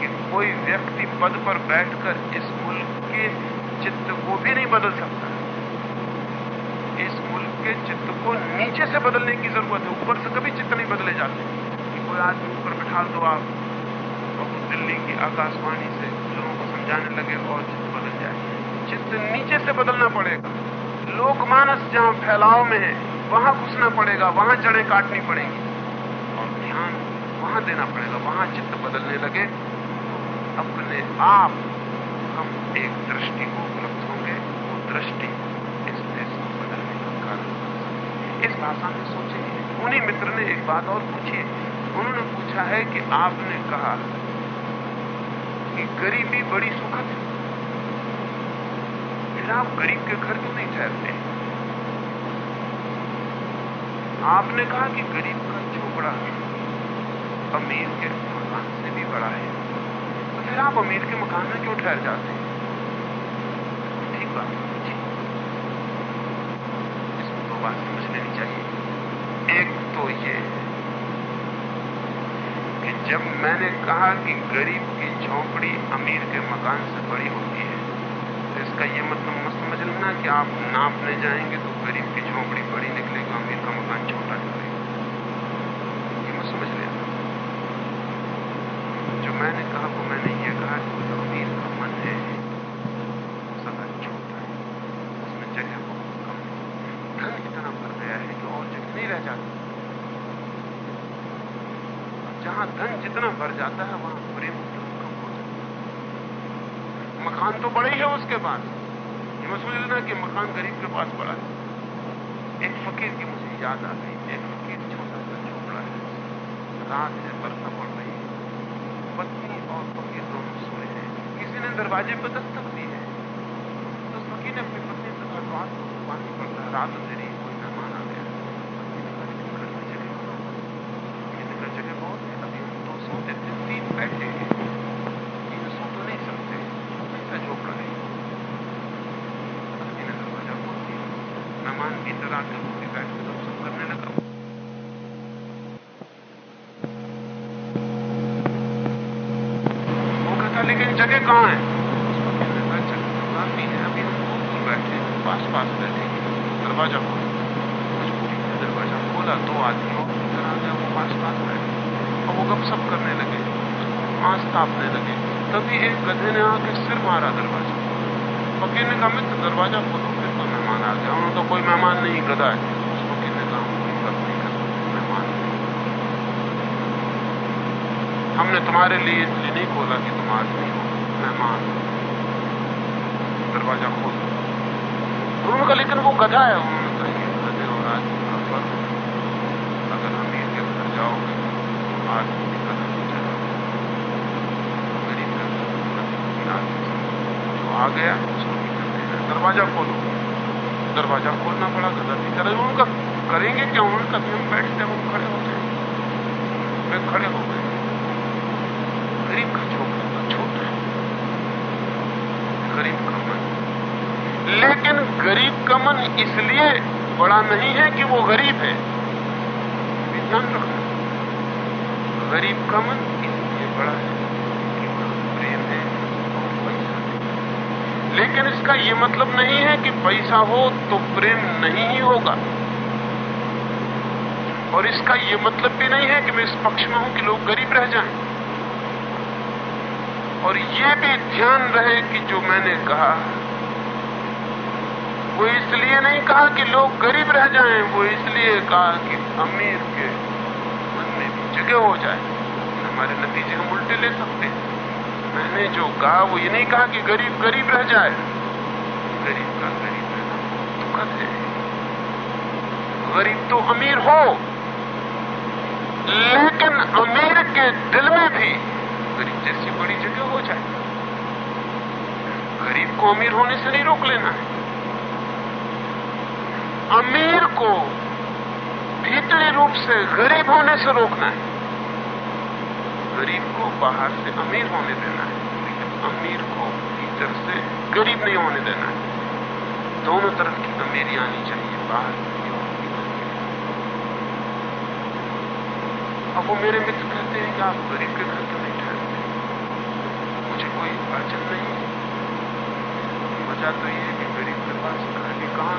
कि कोई व्यक्ति पद पर बैठकर इस मुल्क के चित्त को भी नहीं बदल सकता। के चित्त को नीचे से बदलने की ज़रूरत है, ऊपर से कभी चित्त नहीं बदले जाते। कि कोई आदमी ऊपर बिठा दो आप और दिल्ली की आकाशवाणी से लोगों को समझाने लगे और चित्त बदल जाए। चित्त नीचे से बदलना पड़ेगा। लोकमानस जहाँ फैलाव में है, वहाँ घुसना पड़ेगा, वहाँ जड़ें काटनी पड़ेंगी। और ध्यान वहाँ देना पड़ेगा, वहाँ चित्त बदलने लगे अपने आप हम एक दृष्टि को उपलब्ध होंगे, वो दृष्टि इस देश को बदलने का कारण इस भाषा में सोचे उन्हीं मित्र ने एक बात और पूछी उन्होंने पूछा है कि आपने कहा कि गरीबी बड़ी सुखद है। फिर आप गरीब के घर क्यों नहीं ठहरते? आपने कहा कि गरीब का झोपड़ा अमीर के मकान से भी बड़ा है। तो फिर आप अमीर के मकान में क्यों ठहर जाते हैं ठीक बात इसमें दो बात समझ लेनी चाहिए। एक तो ये कि जब मैंने कहा कि गरीब की झोंपड़ी अमीर के मकान से बड़ी होती है तो इसका ये मतलब मत समझ लेना कि आप नापने जाएँगे तो गरीब की झोपड़ी बड़ी निकलेगी, अमीर का मकान छोटा निकलेगा। ये मत समझ लेना जो मैंने कहा वो मैंने ये कहा कि जो अमीर का मन है सदा छोटा है उसमें जगह बहुत कम है धन इतना भर गया है कि और जगह नहीं रह जाती जहाँ धन जितना भर जाता है, वहाँ प्रेम कम हो जाता है। मकान तो बड़े ही है उसके पास। ये मैं समझ लेना कि मकान गरीब के पास बड़ा है। एक फकीर की मुझे याद आ गई। एक फकीर छोटा सा झोपड़ा है। रात है बरसा पड़ रही है। पत्नी और फकीर दोनों सोए हैं। किसी ने दरवाजे पर दस्तक दी है। तो फकीर ने अपनी पत्नी से कहा को पानी पड़ता है, रात तेरी कोई मेहमान आ गया पत्नी ने कहा लेकिन घर में जगह कहाँ है कहने का जगह बहुत है अभी हम दो सोते थे तीन बैठे हैं तीन सो तो नहीं सकते ऐसा झोपड़ा है पत्नी ने दरवाज़ा खोल दिया मेहमान भीतर आकर रोटी बैठ के सब करने लगा वो कहता लेकिन जगह कहाँ है? पास पास बैठे दरवाज़ा खोला मजबूरी दरवाज़ा खोला दो आदमी और इधर वो पास पास बैठे और वो गपशप करने लगे आंस तापने लगे तभी एक गधे ने आके सिर मारा दरवाज़ा फकीर ने कहा मित्र दरवाज़ा खोलो फिर कोई मेहमान आ गया उन्होंने कहा कोई मेहमान नहीं गधा है उस फकीर ने कहा कोई बात नहीं करते मेहमान हमने तुम्हारे लिए इसलिए नहीं खोला कि तुम आदमी हो। मेहमान दरवाज़ा खोल। उन्होंने कहा लेकिन वो गधा है। उन्होंने कहा ये गधे और आदमी का फ़र्क अगर अमीर के घर जाओगे तो आदमी की कदर हो जाएगा घर आदमी जो आ गया उसको भी कर देना दरवाज़ा खोलो। दरवाज़ा खोलना पड़ा गधा भी करे उनका करेंगे क्या? उन्होंने कभी हम बैठते हम खड़े होते हैं। वे खड़े हो गए गरीब का झोपड़ा तो छोटा है गरीब का मन लेकिन गरीब का मन इसलिए बड़ा नहीं है कि वो गरीब है। ध्यान रखना गरीब का मन इसलिए बड़ा है कि वहाँ प्रेम है और पैसा है। लेकिन इसका ये मतलब नहीं है कि पैसा हो तो प्रेम नहीं ही होगा। और इसका ये मतलब भी नहीं है कि मैं इस पक्ष में हूँ कि लोग गरीब रह जाएँ। और ये भी ध्यान रहे कि जो मैंने कहा वो इसलिए नहीं कहा कि लोग गरीब रह जाएँ, वो इसलिए कहा कि अमीर के मन में भी जगह हो जाए। हमारे नतीजे हम उल्टे ले सकते हैं। मैंने जो कहा, वो ये नहीं कहा कि गरीब गरीब रह जाए। गरीब का गरीब रहना दुखद है। गरीब तो अमीर हो, लेकिन अमीर के दिल में भी गरीब जैसी बड़ी जगह हो जाए। गरीब को अमीर होने से नहीं रोक लेना है। अमीर को भीतरी रूप से गरीब होने से रोकना है। गरीब को बाहर से अमीर होने देना है, लेकिन अमीर को भीतर से गरीब नहीं होने देना है। दोनों तरफ़ की अमीरी आनी चाहिए, बाहर अब वो मेरे मित्र कहते हैं कि आप गरीब के घर क्यों नहीं ठहरते? मुझे कोई अड़चन नहीं है। वजह तो ये है कि गरीब के पास घर भी कहाँ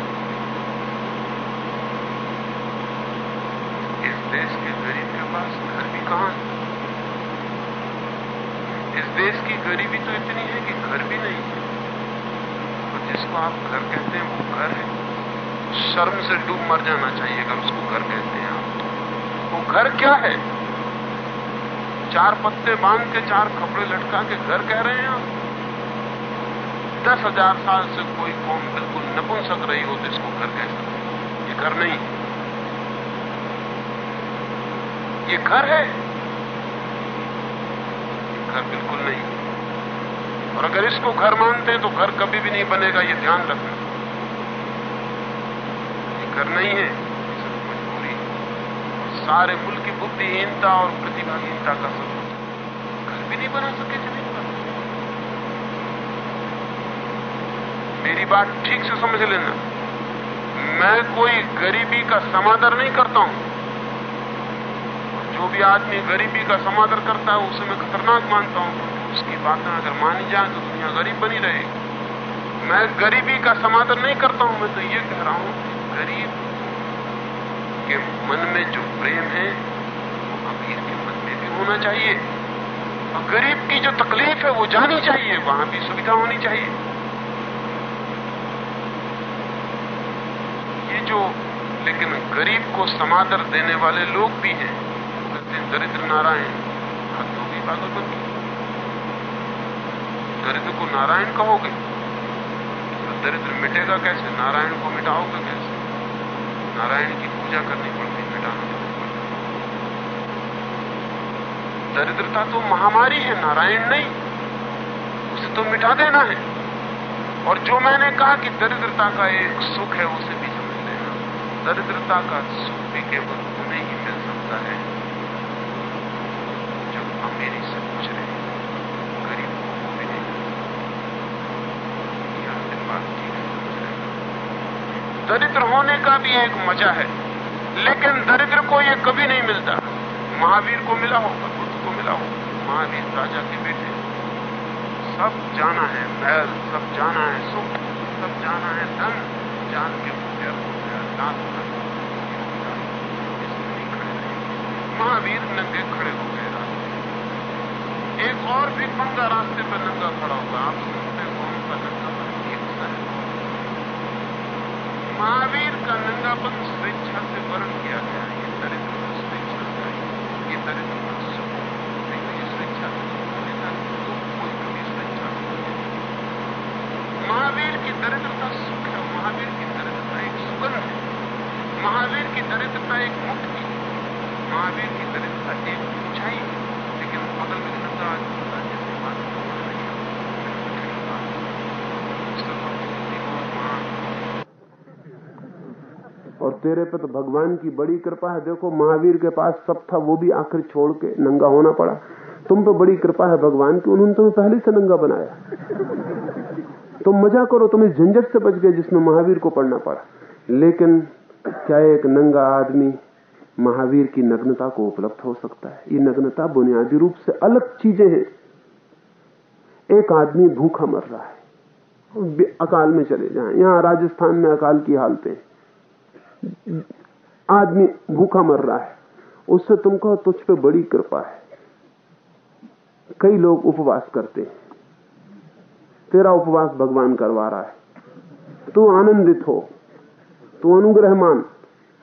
इस देश के गरीब के पास कहाँ? इस देश की गरीबी तो इतनी है कि घर भी नहीं है। तो जिसको आप घर कहते हैं, वो घर है। शर्म से डूब मर जाना चाहिए अगर उसको घर कहते हैं आप। वो घर क्या है? चार पत्ते बाँध के, चार कपड़े लटका के घर कह रहे हैं आप। दस हज़ार साल से कोई कौम बिल्कुल नपुंसक रही हो तो इसको घर कह सकते ये घर नहीं ये घर है? घर बिल्कुल नहीं। और अगर इसको घर मानते हैं तो घर कभी भी नहीं बनेगा, ये ध्यान रखना। ये घर नहीं है मजबूरी सारे मुल्क की बुद्धिहीनता और प्रतिभाहीनता का सबूत घर भी नहीं बना सके ज़मीन पर। मेरी बात ठीक से समझ लेना। मैं कोई गरीबी का समाधान नहीं करता हूँ। जो भी आदमी गरीबी का समादर करता है, उसे मैं खतरनाक मानता हूँ। उसकी बातें अगर मानी जाए तो दुनिया गरीब बनी रहेगी। मैं गरीबी का समादर नहीं करता हूँ, मैं तो ये कह रहा हूँ, गरीब के मन में जो प्रेम है, वो अमीर के मन में भी होना चाहिए। और गरीब की जो तकलीफ़ है, वो जानी चाहिए, वहाँ भी सुविधा होनी चाहिए। ये जो, लेकिन गरीब को समादर देने वाले लोग भी हैं हैं दरिद्र नारायण हद होगी पागलपन की दरिद्र को नारायण कहोगे तो दरिद्र मिटेगा कैसे? नारायण को मिटाओगे कैसे? नारायण की पूजा करनी पड़ती, मिटाना दरिद्रता तो महामारी है, नारायण नहीं। उसे तो मिटा देना है। और जो मैंने कहा कि दरिद्रता का एक सुख है, उसे भी समझ लेना। दरिद्रता का सुख भी केवल उन्हें ही मिल सकता है। जो अमीरी से गुजरे गरीब को नहीं दरिद्र होने का भी एक मज़ा है, लेकिन दरिद्र को यह कभी नहीं मिलता। महावीर को मिला होगा बुद्ध को मिला होगा महावीर राजा के बेटे। सब जाना है बैल, सब जाना है सुख, सब जाना है धन। जान के लाख महावीर नंगे खड़े हो एक और भी पंगा रास्ते पर नंगा खड़ा होगा आप सोचते हो उनका नंगापन एक है महावीर का नंगापन स्वेच्छा से वर्ण किया गया ये दरिद्र को स्वेच्छा से ये दरिद्र का सुख नहीं ये स्वेच्छा से लेता तो कोई कभी स्वेच्छा महावीर की दरिद्रता सुख है महावीर की दरिद्रता एक सुगंध है महावीर की दरिद्रता एक मुक्ति महावीर की दरिद्रता एक ऊंचाई लेकिन बगल में नंगा आदमी होता जैसे बात तेरे पे तो भगवान की बड़ी कृपा है। देखो, महावीर के पास सब था, वो भी आखिर छोड़ के नंगा होना पड़ा। तुम पे बड़ी कृपा है भगवान की, उन्होंने तुम्हें पहले से नंगा बनाया। तुम मज़ा करो तुम इस झंझट से बच गए जिसमें महावीर को पढ़ना पड़ा। लेकिन क्या एक नंगा आदमी महावीर की नग्नता को उपलब्ध हो सकता है? ये नग्नता बुनियादी रूप से अलग चीज़ें हैं। एक आदमी भूखा मर रहा है, अकाल में चले जाए। यहाँ राजस्थान में अकाल की हालतें आदमी भूखा मर रहा है। उससे तुम कहो, तुझ पे बड़ी कृपा है। कई लोग उपवास करते हैं। तेरा उपवास भगवान करवा रहा है। तू आनंदित हो। तू अनुग्रह मान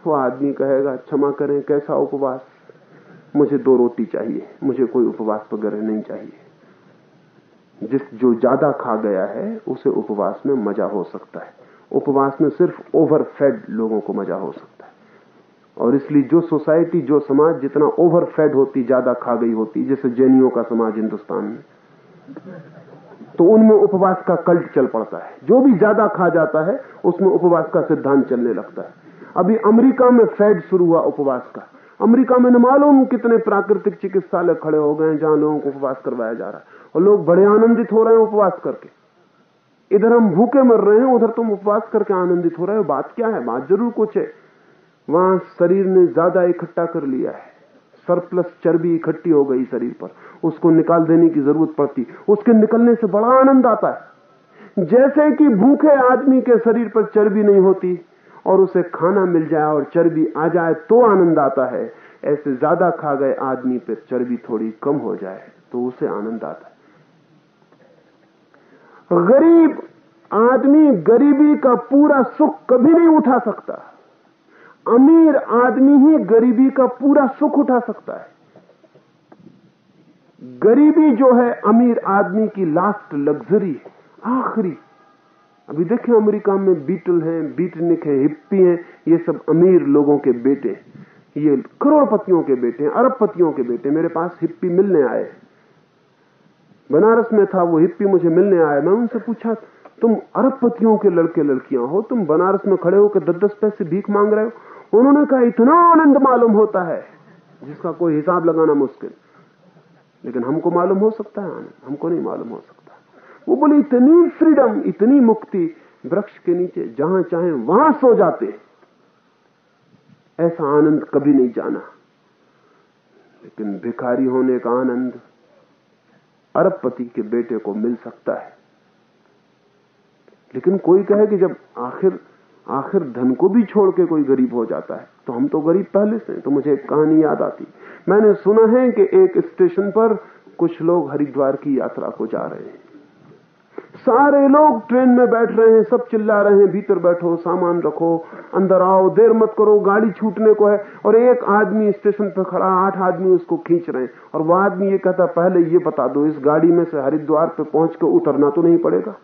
वो आदमी कहेगा, क्षमा करें, कैसा उपवास? मुझे दो रोटी चाहिए। मुझे कोई उपवास वगैरह नहीं चाहिए। जिस जो ज़्यादा खा गया है, उसे उपवास में मज़ा हो सकता है। उपवास में सिर्फ़ ओवरफेड लोगों को मज़ा हो सकता है। और इसलिए जो सोसाइटी जो समाज जितना ओवरफेड होती, ज़्यादा खा गई होती, जैसे जैनियों का समाज हिंदुस्तान में तो उनमें उपवास का कल्ट चल पड़ता है। जो भी ज़्यादा खा जाता है, उसमें उपवास का सिद्धांत चलने लगता है। अभी अमेरिका में फैड शुरू हुआ उपवास का। अमेरिका में न मालूम कितने प्राकृतिक चिकित्सालय खड़े हो गए जहाँ लोगों को उपवास करवाया जा रहा है। और लोग बड़े आनंदित हो रहे हैं उपवास करके। इधर हम भूखे मर रहे हैं, उधर तुम उपवास करके आनंदित हो रहे हो। बात क्या है? बात ज़रूर कुछ है। वहाँ शरीर ने ज़्यादा इकट्ठा कर लिया है। सरप्लस चर्बी इकट्ठी हो गई शरीर पर। उसको निकाल देने की ज़रूरत पड़ती। उसके निकलने से बड़ा आनंद आता है। जैसे कि भूखे आदमी के शरीर पर चर्बी नहीं होती और उसे खाना मिल जाए और चर्बी आ जाए तो आनंद आता है। ऐसे ज़्यादा खा गए आदमी पर चर्बी थोड़ी कम हो जाए तो उसे आनंद आता है। गरीब आदमी गरीबी का पूरा सुख कभी नहीं उठा सकता। अमीर आदमी ही गरीबी का पूरा सुख उठा सकता है। गरीबी जो है, अमीर आदमी की लास्ट लग्जरी आखिरी। अभी देखें अमेरिका में बीटल हैं, बीटनिक हैं, हिप्पी हैं, ये सब अमीर लोगों के बेटे ये करोड़पतियों के बेटे हैं, अरबपतियों के बेटे मेरे पास हिप्पी मिलने आए बनारस में था, वो हिप्पी मुझे मिलने आया। मैं उनसे पूछा, तुम अरबपतियों के लड़के लड़कियाँ हो? तुम बनारस में खड़े होकर दस दस पैसे भीख मांग रहे हो? उन्होंने कहा, इतना आनंद मालूम होता है, जिसका कोई हिसाब लगाना मुश्किल। लेकिन हमको मालूम हो सकता है, आनंद। हमको नहीं मालूम हो सकता। वो बोले, इतनी फ्रीडम इतनी मुक्ति वृक्ष के नीचे, जहाँ चाहे वहाँ सो जाते। ऐसा आनंद कभी नहीं जाना। लेकिन भिखारी होने का आनंद अरबपति के बेटे को मिल सकता है। लेकिन कोई कहे कि जब आखिर आखिर धन को भी छोड़ के कोई गरीब हो जाता है तो हम तो गरीब पहले से तो मुझे एक कहानी याद आती। मैंने सुना है कि एक स्टेशन पर कुछ लोग हरिद्वार की यात्रा को जा रहे हैं। सारे लोग ट्रेन में बैठ रहे हैं, सब चिल्ला रहे हैं, भीतर बैठो, सामान रखो, अंदर आओ, देर मत करो, गाड़ी छूटने को है। और एक आदमी स्टेशन पर खड़ा, आठ आदमी उसको खींच रहे हैं। और वो आदमी ये कहता, पहले ये बता दो, इस गाड़ी में से हरिद्वार पे पहुँच के उतरना तो नहीं पड़ेगा?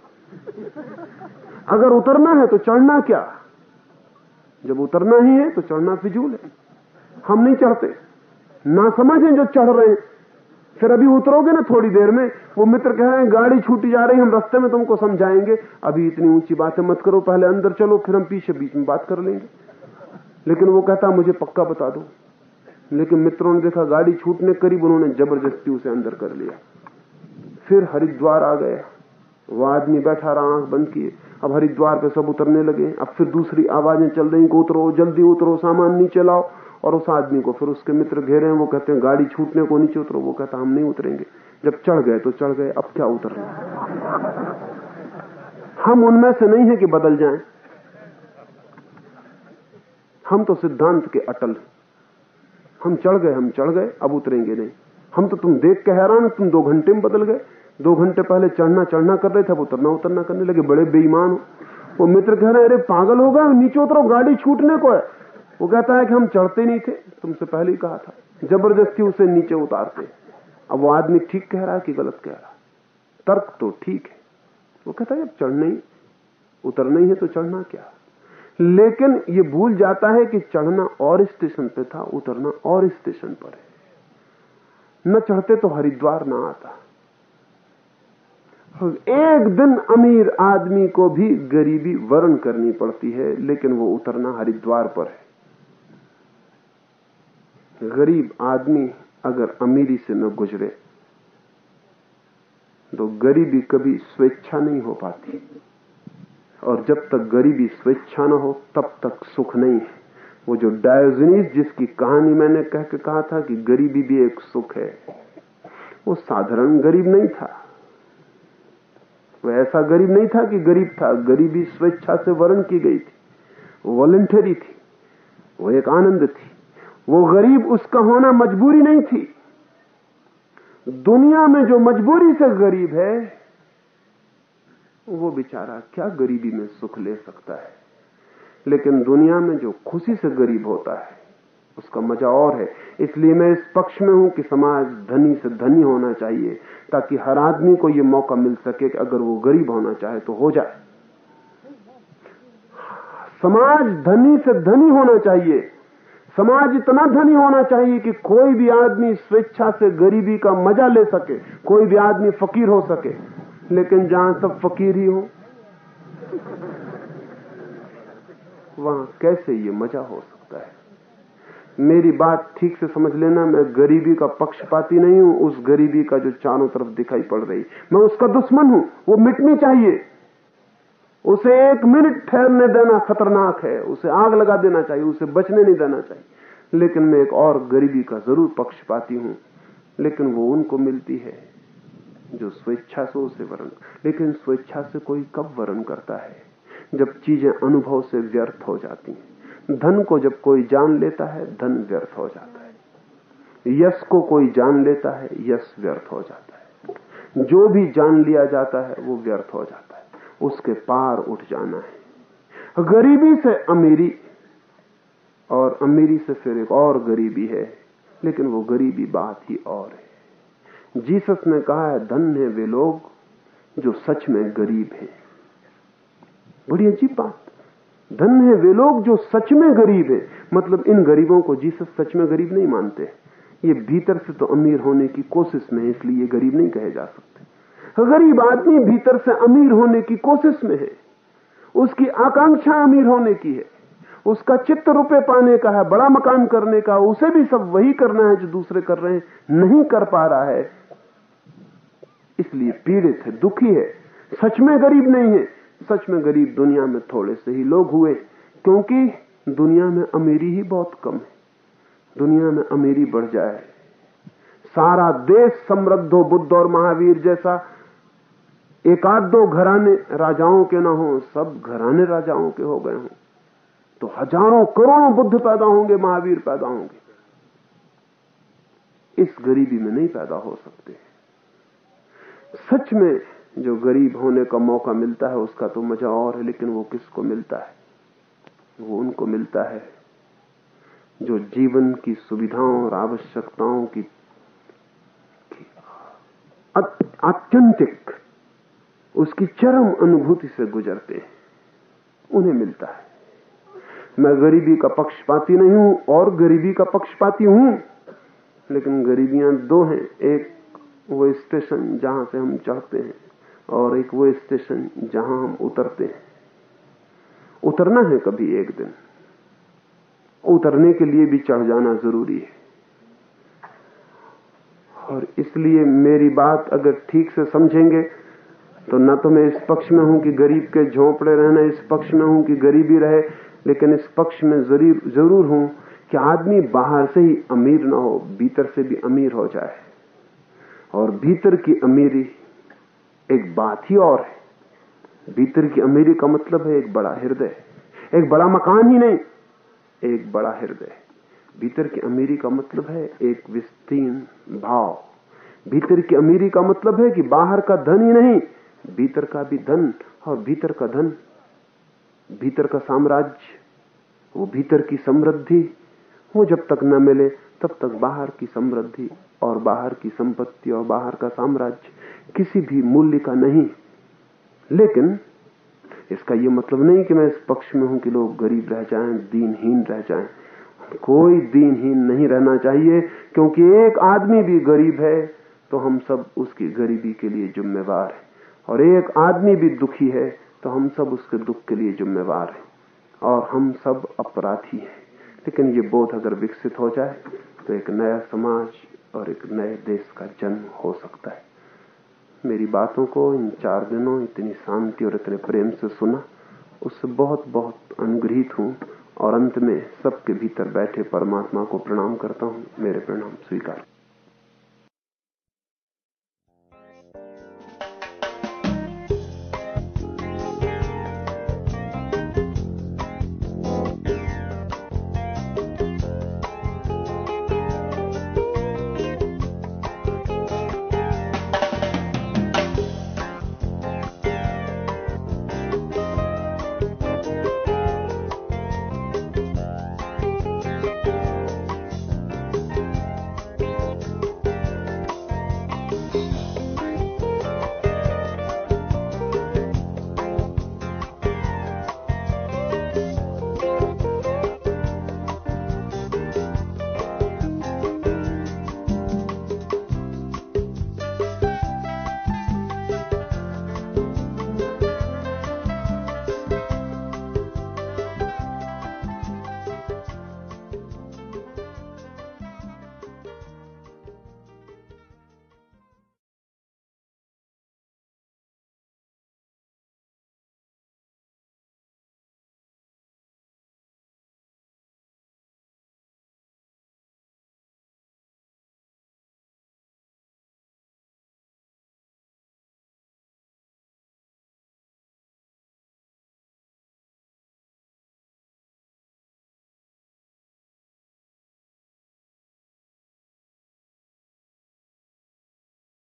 अगर उतरना है तो चढ़ना क्या? जब उतरना ही है तो चढ़ना फिजूल है। हम नहीं चढ़ते। ना समझें जो चढ़ रहे हैं। फिर अभी उतरोगे ना थोड़ी देर में, वो मित्र कह रहे हैं, गाड़ी छूटी जा रही हम रास्ते में तुमको समझाएँगे। अभी इतनी ऊँची बातें मत करो, पहले अंदर चलो, फिर हम पीछे बीच में बात कर लेंगे। लेकिन वो कहता मुझे पक्का बता दो। लेकिन मित्रों ने देखा, गाड़ी छूटने करीब उन्होंने ज़बरदस्ती उसे अंदर कर लिया। फिर हरिद्वार आ गया वो आदमी बैठा रहा, आँख बंद किए। अब हरिद्वार पे सब उतरने लगे। अब फिर दूसरी आवाज़ें चल रही को उतरो, जल्दी उतरो, सामान नीचे लाओ। और उस आदमी को फिर उसके मित्र घेरे हैं, वो कहते हैं, गाड़ी छूटने को नीचे उतरो। वो कहता, हम नहीं उतरेंगे। जब चढ़ गए तो चढ़ गए, अब क्या उतरना हम उनमें से नहीं है कि बदल जाएँ। हम तो सिद्धांत के अटल हम चढ़ गए, हम चढ़ गए, अब उतरेंगे नहीं। हम तो तुम देख के हैरान तुम दो घंटे में बदल गए। दो घंटे पहले चढ़ना चढ़ना कर रहे थे, अब उतरना उतरना करने लगे। बड़े बेईमान हो। वो मित्र कह रहे अरे पागल हो गए, नीचे उतरो, गाड़ी छूटने को है। वो कहता है कि हम चढ़ते नहीं थे, तुमसे पहले ही कहा था। ज़बरदस्ती उसे नीचे उतारते। अब वो आदमी ठीक कह रहा है कि गलत कह रहा है? तर्क तो ठीक है। वो कहता है जब चढ़ना ही उतरना ही है तो चढ़ना क्या? लेकिन ये भूल जाता है कि चढ़ना और स्टेशन पे था, उतरना और स्टेशन पर है। न चढ़ते तो हरिद्वार ना आता। एक दिन अमीर आदमी को भी गरीबी वर्ण करनी पड़ती है, लेकिन वो उतरना हरिद्वार पर है। गरीब आदमी अगर अमीरी से न गुजरे तो गरीबी कभी स्वेच्छा नहीं हो पाती। और जब तक गरीबी स्वेच्छा न हो, तब तक सुख नहीं है। वो जो डायोजनीस जिसकी कहानी मैंने कह के कहा था कि गरीबी भी एक सुख है, वो साधारण गरीब नहीं था। वह ऐसा गरीब नहीं था कि गरीब था। गरीबी स्वेच्छा से वर्ण की गई थी। वॉलेंटरी थी। वो एक आनंद थी। वो गरीब उसका होना मजबूरी नहीं थी। दुनिया में जो मजबूरी से गरीब है, वो बेचारा क्या गरीबी में सुख ले सकता है? लेकिन दुनिया में जो खुशी से गरीब होता है, उसका मज़ा और है। इसलिए मैं इस पक्ष में हूँ कि समाज धनी से धनी होना चाहिए, ताकि हर आदमी को यह मौका मिल सके कि अगर वो गरीब होना चाहे तो हो जाए। समाज धनी से धनी होना चाहिए। समाज इतना धनी होना चाहिए कि कोई भी आदमी स्वेच्छा से गरीबी का मज़ा ले सके, कोई भी आदमी फकीर हो सके, लेकिन जहाँ सब फकीर ही हो, वहाँ कैसे ये मज़ा हो सकता है? मेरी बात ठीक से समझ लेना, मैं गरीबी का पक्षपाती नहीं हूँ, उस गरीबी का जो चारों तरफ़ दिखाई पड़ रही, मैं उसका दुश्मन हूँ, वो मिटनी चाहिए। उसे एक मिनट ठहरने देना खतरनाक है। उसे आग लगा देना चाहिए, उसे बचने नहीं देना चाहिए। लेकिन मैं एक और गरीबी का ज़रूर पक्ष पाती हूँ। लेकिन वो उनको मिलती है, जो स्वेच्छा से उसे वर्ण लेकिन स्वेच्छा से कोई कब वर्ण करता है? जब चीज़ें अनुभव से व्यर्थ हो जाती हैं। धन को जब कोई जान लेता है, धन व्यर्थ हो जाता है। यश को कोई जान लेता है, यश व्यर्थ हो जाता है। जो भी जान लिया जाता है, वो व्यर्थ हो जाता है। उसके पार उठ जाना है। गरीबी से अमीरी और अमीरी से फिर एक और गरीबी है, लेकिन वो गरीबी बात ही और है। जीसस ने कहा है, धन है वे लोग जो सच में गरीब हैं। बड़ी अजीब बात। धन है वे लोग जो सच में गरीब है। मतलब इन गरीबों को जीसस सच में गरीब नहीं मानते। ये भीतर से तो अमीर होने की कोशिश में इसलिए गरीब नहीं कहे जा सकते। गरीब आदमी भीतर से अमीर होने की कोशिश में है। उसकी आकांक्षा अमीर होने की है। उसका चित्त रुपए पाने का है, बड़ा मकान करने का उसे भी सब वही करना है जो दूसरे कर रहे हैं। नहीं कर पा रहा है। इसलिए पीड़ित है, दुखी है। सच में गरीब नहीं है। सच में गरीब दुनिया में थोड़े से ही लोग हुए क्योंकि दुनिया में अमीरी ही बहुत कम है। दुनिया में अमीरी बढ़ जाए। सारा देश समृद्ध हो, बुद्ध और महावीर जैसा एक आध दो घराने राजाओं के ना हो सब घराने राजाओं के हो गए हों। तो हज़ारों करोड़ों बुद्ध पैदा होंगे महावीर पैदा होंगे। इस गरीबी में नहीं पैदा हो सकते। सच में जो गरीब होने का मौका मिलता है उसका तो मज़ा और है लेकिन वो किसको मिलता है? वो उनको मिलता है जो जीवन की सुविधाओं और आवश्यकताओं की, आत्यंतिक उसकी चरम अनुभूति से गुजरते हैं। उन्हें मिलता है। मैं गरीबी का पक्षपाती नहीं हूँ और गरीबी का पक्षपाती हूँ। लेकिन गरीबियाँ दो हैं। एक वो स्टेशन जहाँ से हम चढ़ते हैं और एक वो स्टेशन जहाँ हम उतरते हैं। उतरना है कभी एक दिन। उतरने के लिए भी चढ़ जाना ज़रूरी है। और इसलिए मेरी बात अगर ठीक से समझेंगे तो न तो मैं इस पक्ष में हूँ कि गरीब के झोंपड़े रहना, इस पक्ष में हूँ कि गरीबी रहे, लेकिन इस पक्ष में ज़रूर हूँ कि आदमी बाहर से ही अमीर ना हो, भीतर से भी अमीर हो जाए। और भीतर की अमीरी एक बात ही और है। भीतर की अमीरी का मतलब है एक बड़ा हृदय। एक बड़ा मकान ही नहीं, एक बड़ा हृदय। भीतर की अमीरी का मतलब है एक विस्तीर्ण भाव। भीतर की अमीरी का मतलब है कि बाहर का धन ही नहीं भीतर का भी धन और भीतर का धन भीतर का साम्राज्य वो भीतर की समृद्धि वो जब तक न मिले तब तक बाहर की समृद्धि और बाहर की संपत्ति और बाहर का साम्राज्य किसी भी मूल्य का नहीं लेकिन इसका यह मतलब नहीं कि मैं इस पक्ष में हूँ कि लोग गरीब रह जाएँ, दीनहीन रह जाएँ। कोई दीनहीन नहीं रहना चाहिए क्योंकि एक आदमी भी गरीब है तो हम सब उसकी गरीबी के लिए जिम्मेवार हैं और एक आदमी भी दुखी है तो हम सब उसके दुख के लिए जिम्मेवार हैं। और हम सब अपराधी हैं। लेकिन ये बोध अगर विकसित हो जाए तो एक नया समाज और एक नए देश का जन्म हो सकता है। मेरी बातों को इन चार दिनों इतनी शांति और इतने प्रेम से सुना, उससे बहुत बहुत अनुग्रहित हूँ और अंत में सबके भीतर बैठे परमात्मा को प्रणाम करता हूँ। मेरे प्रणाम स्वीकार।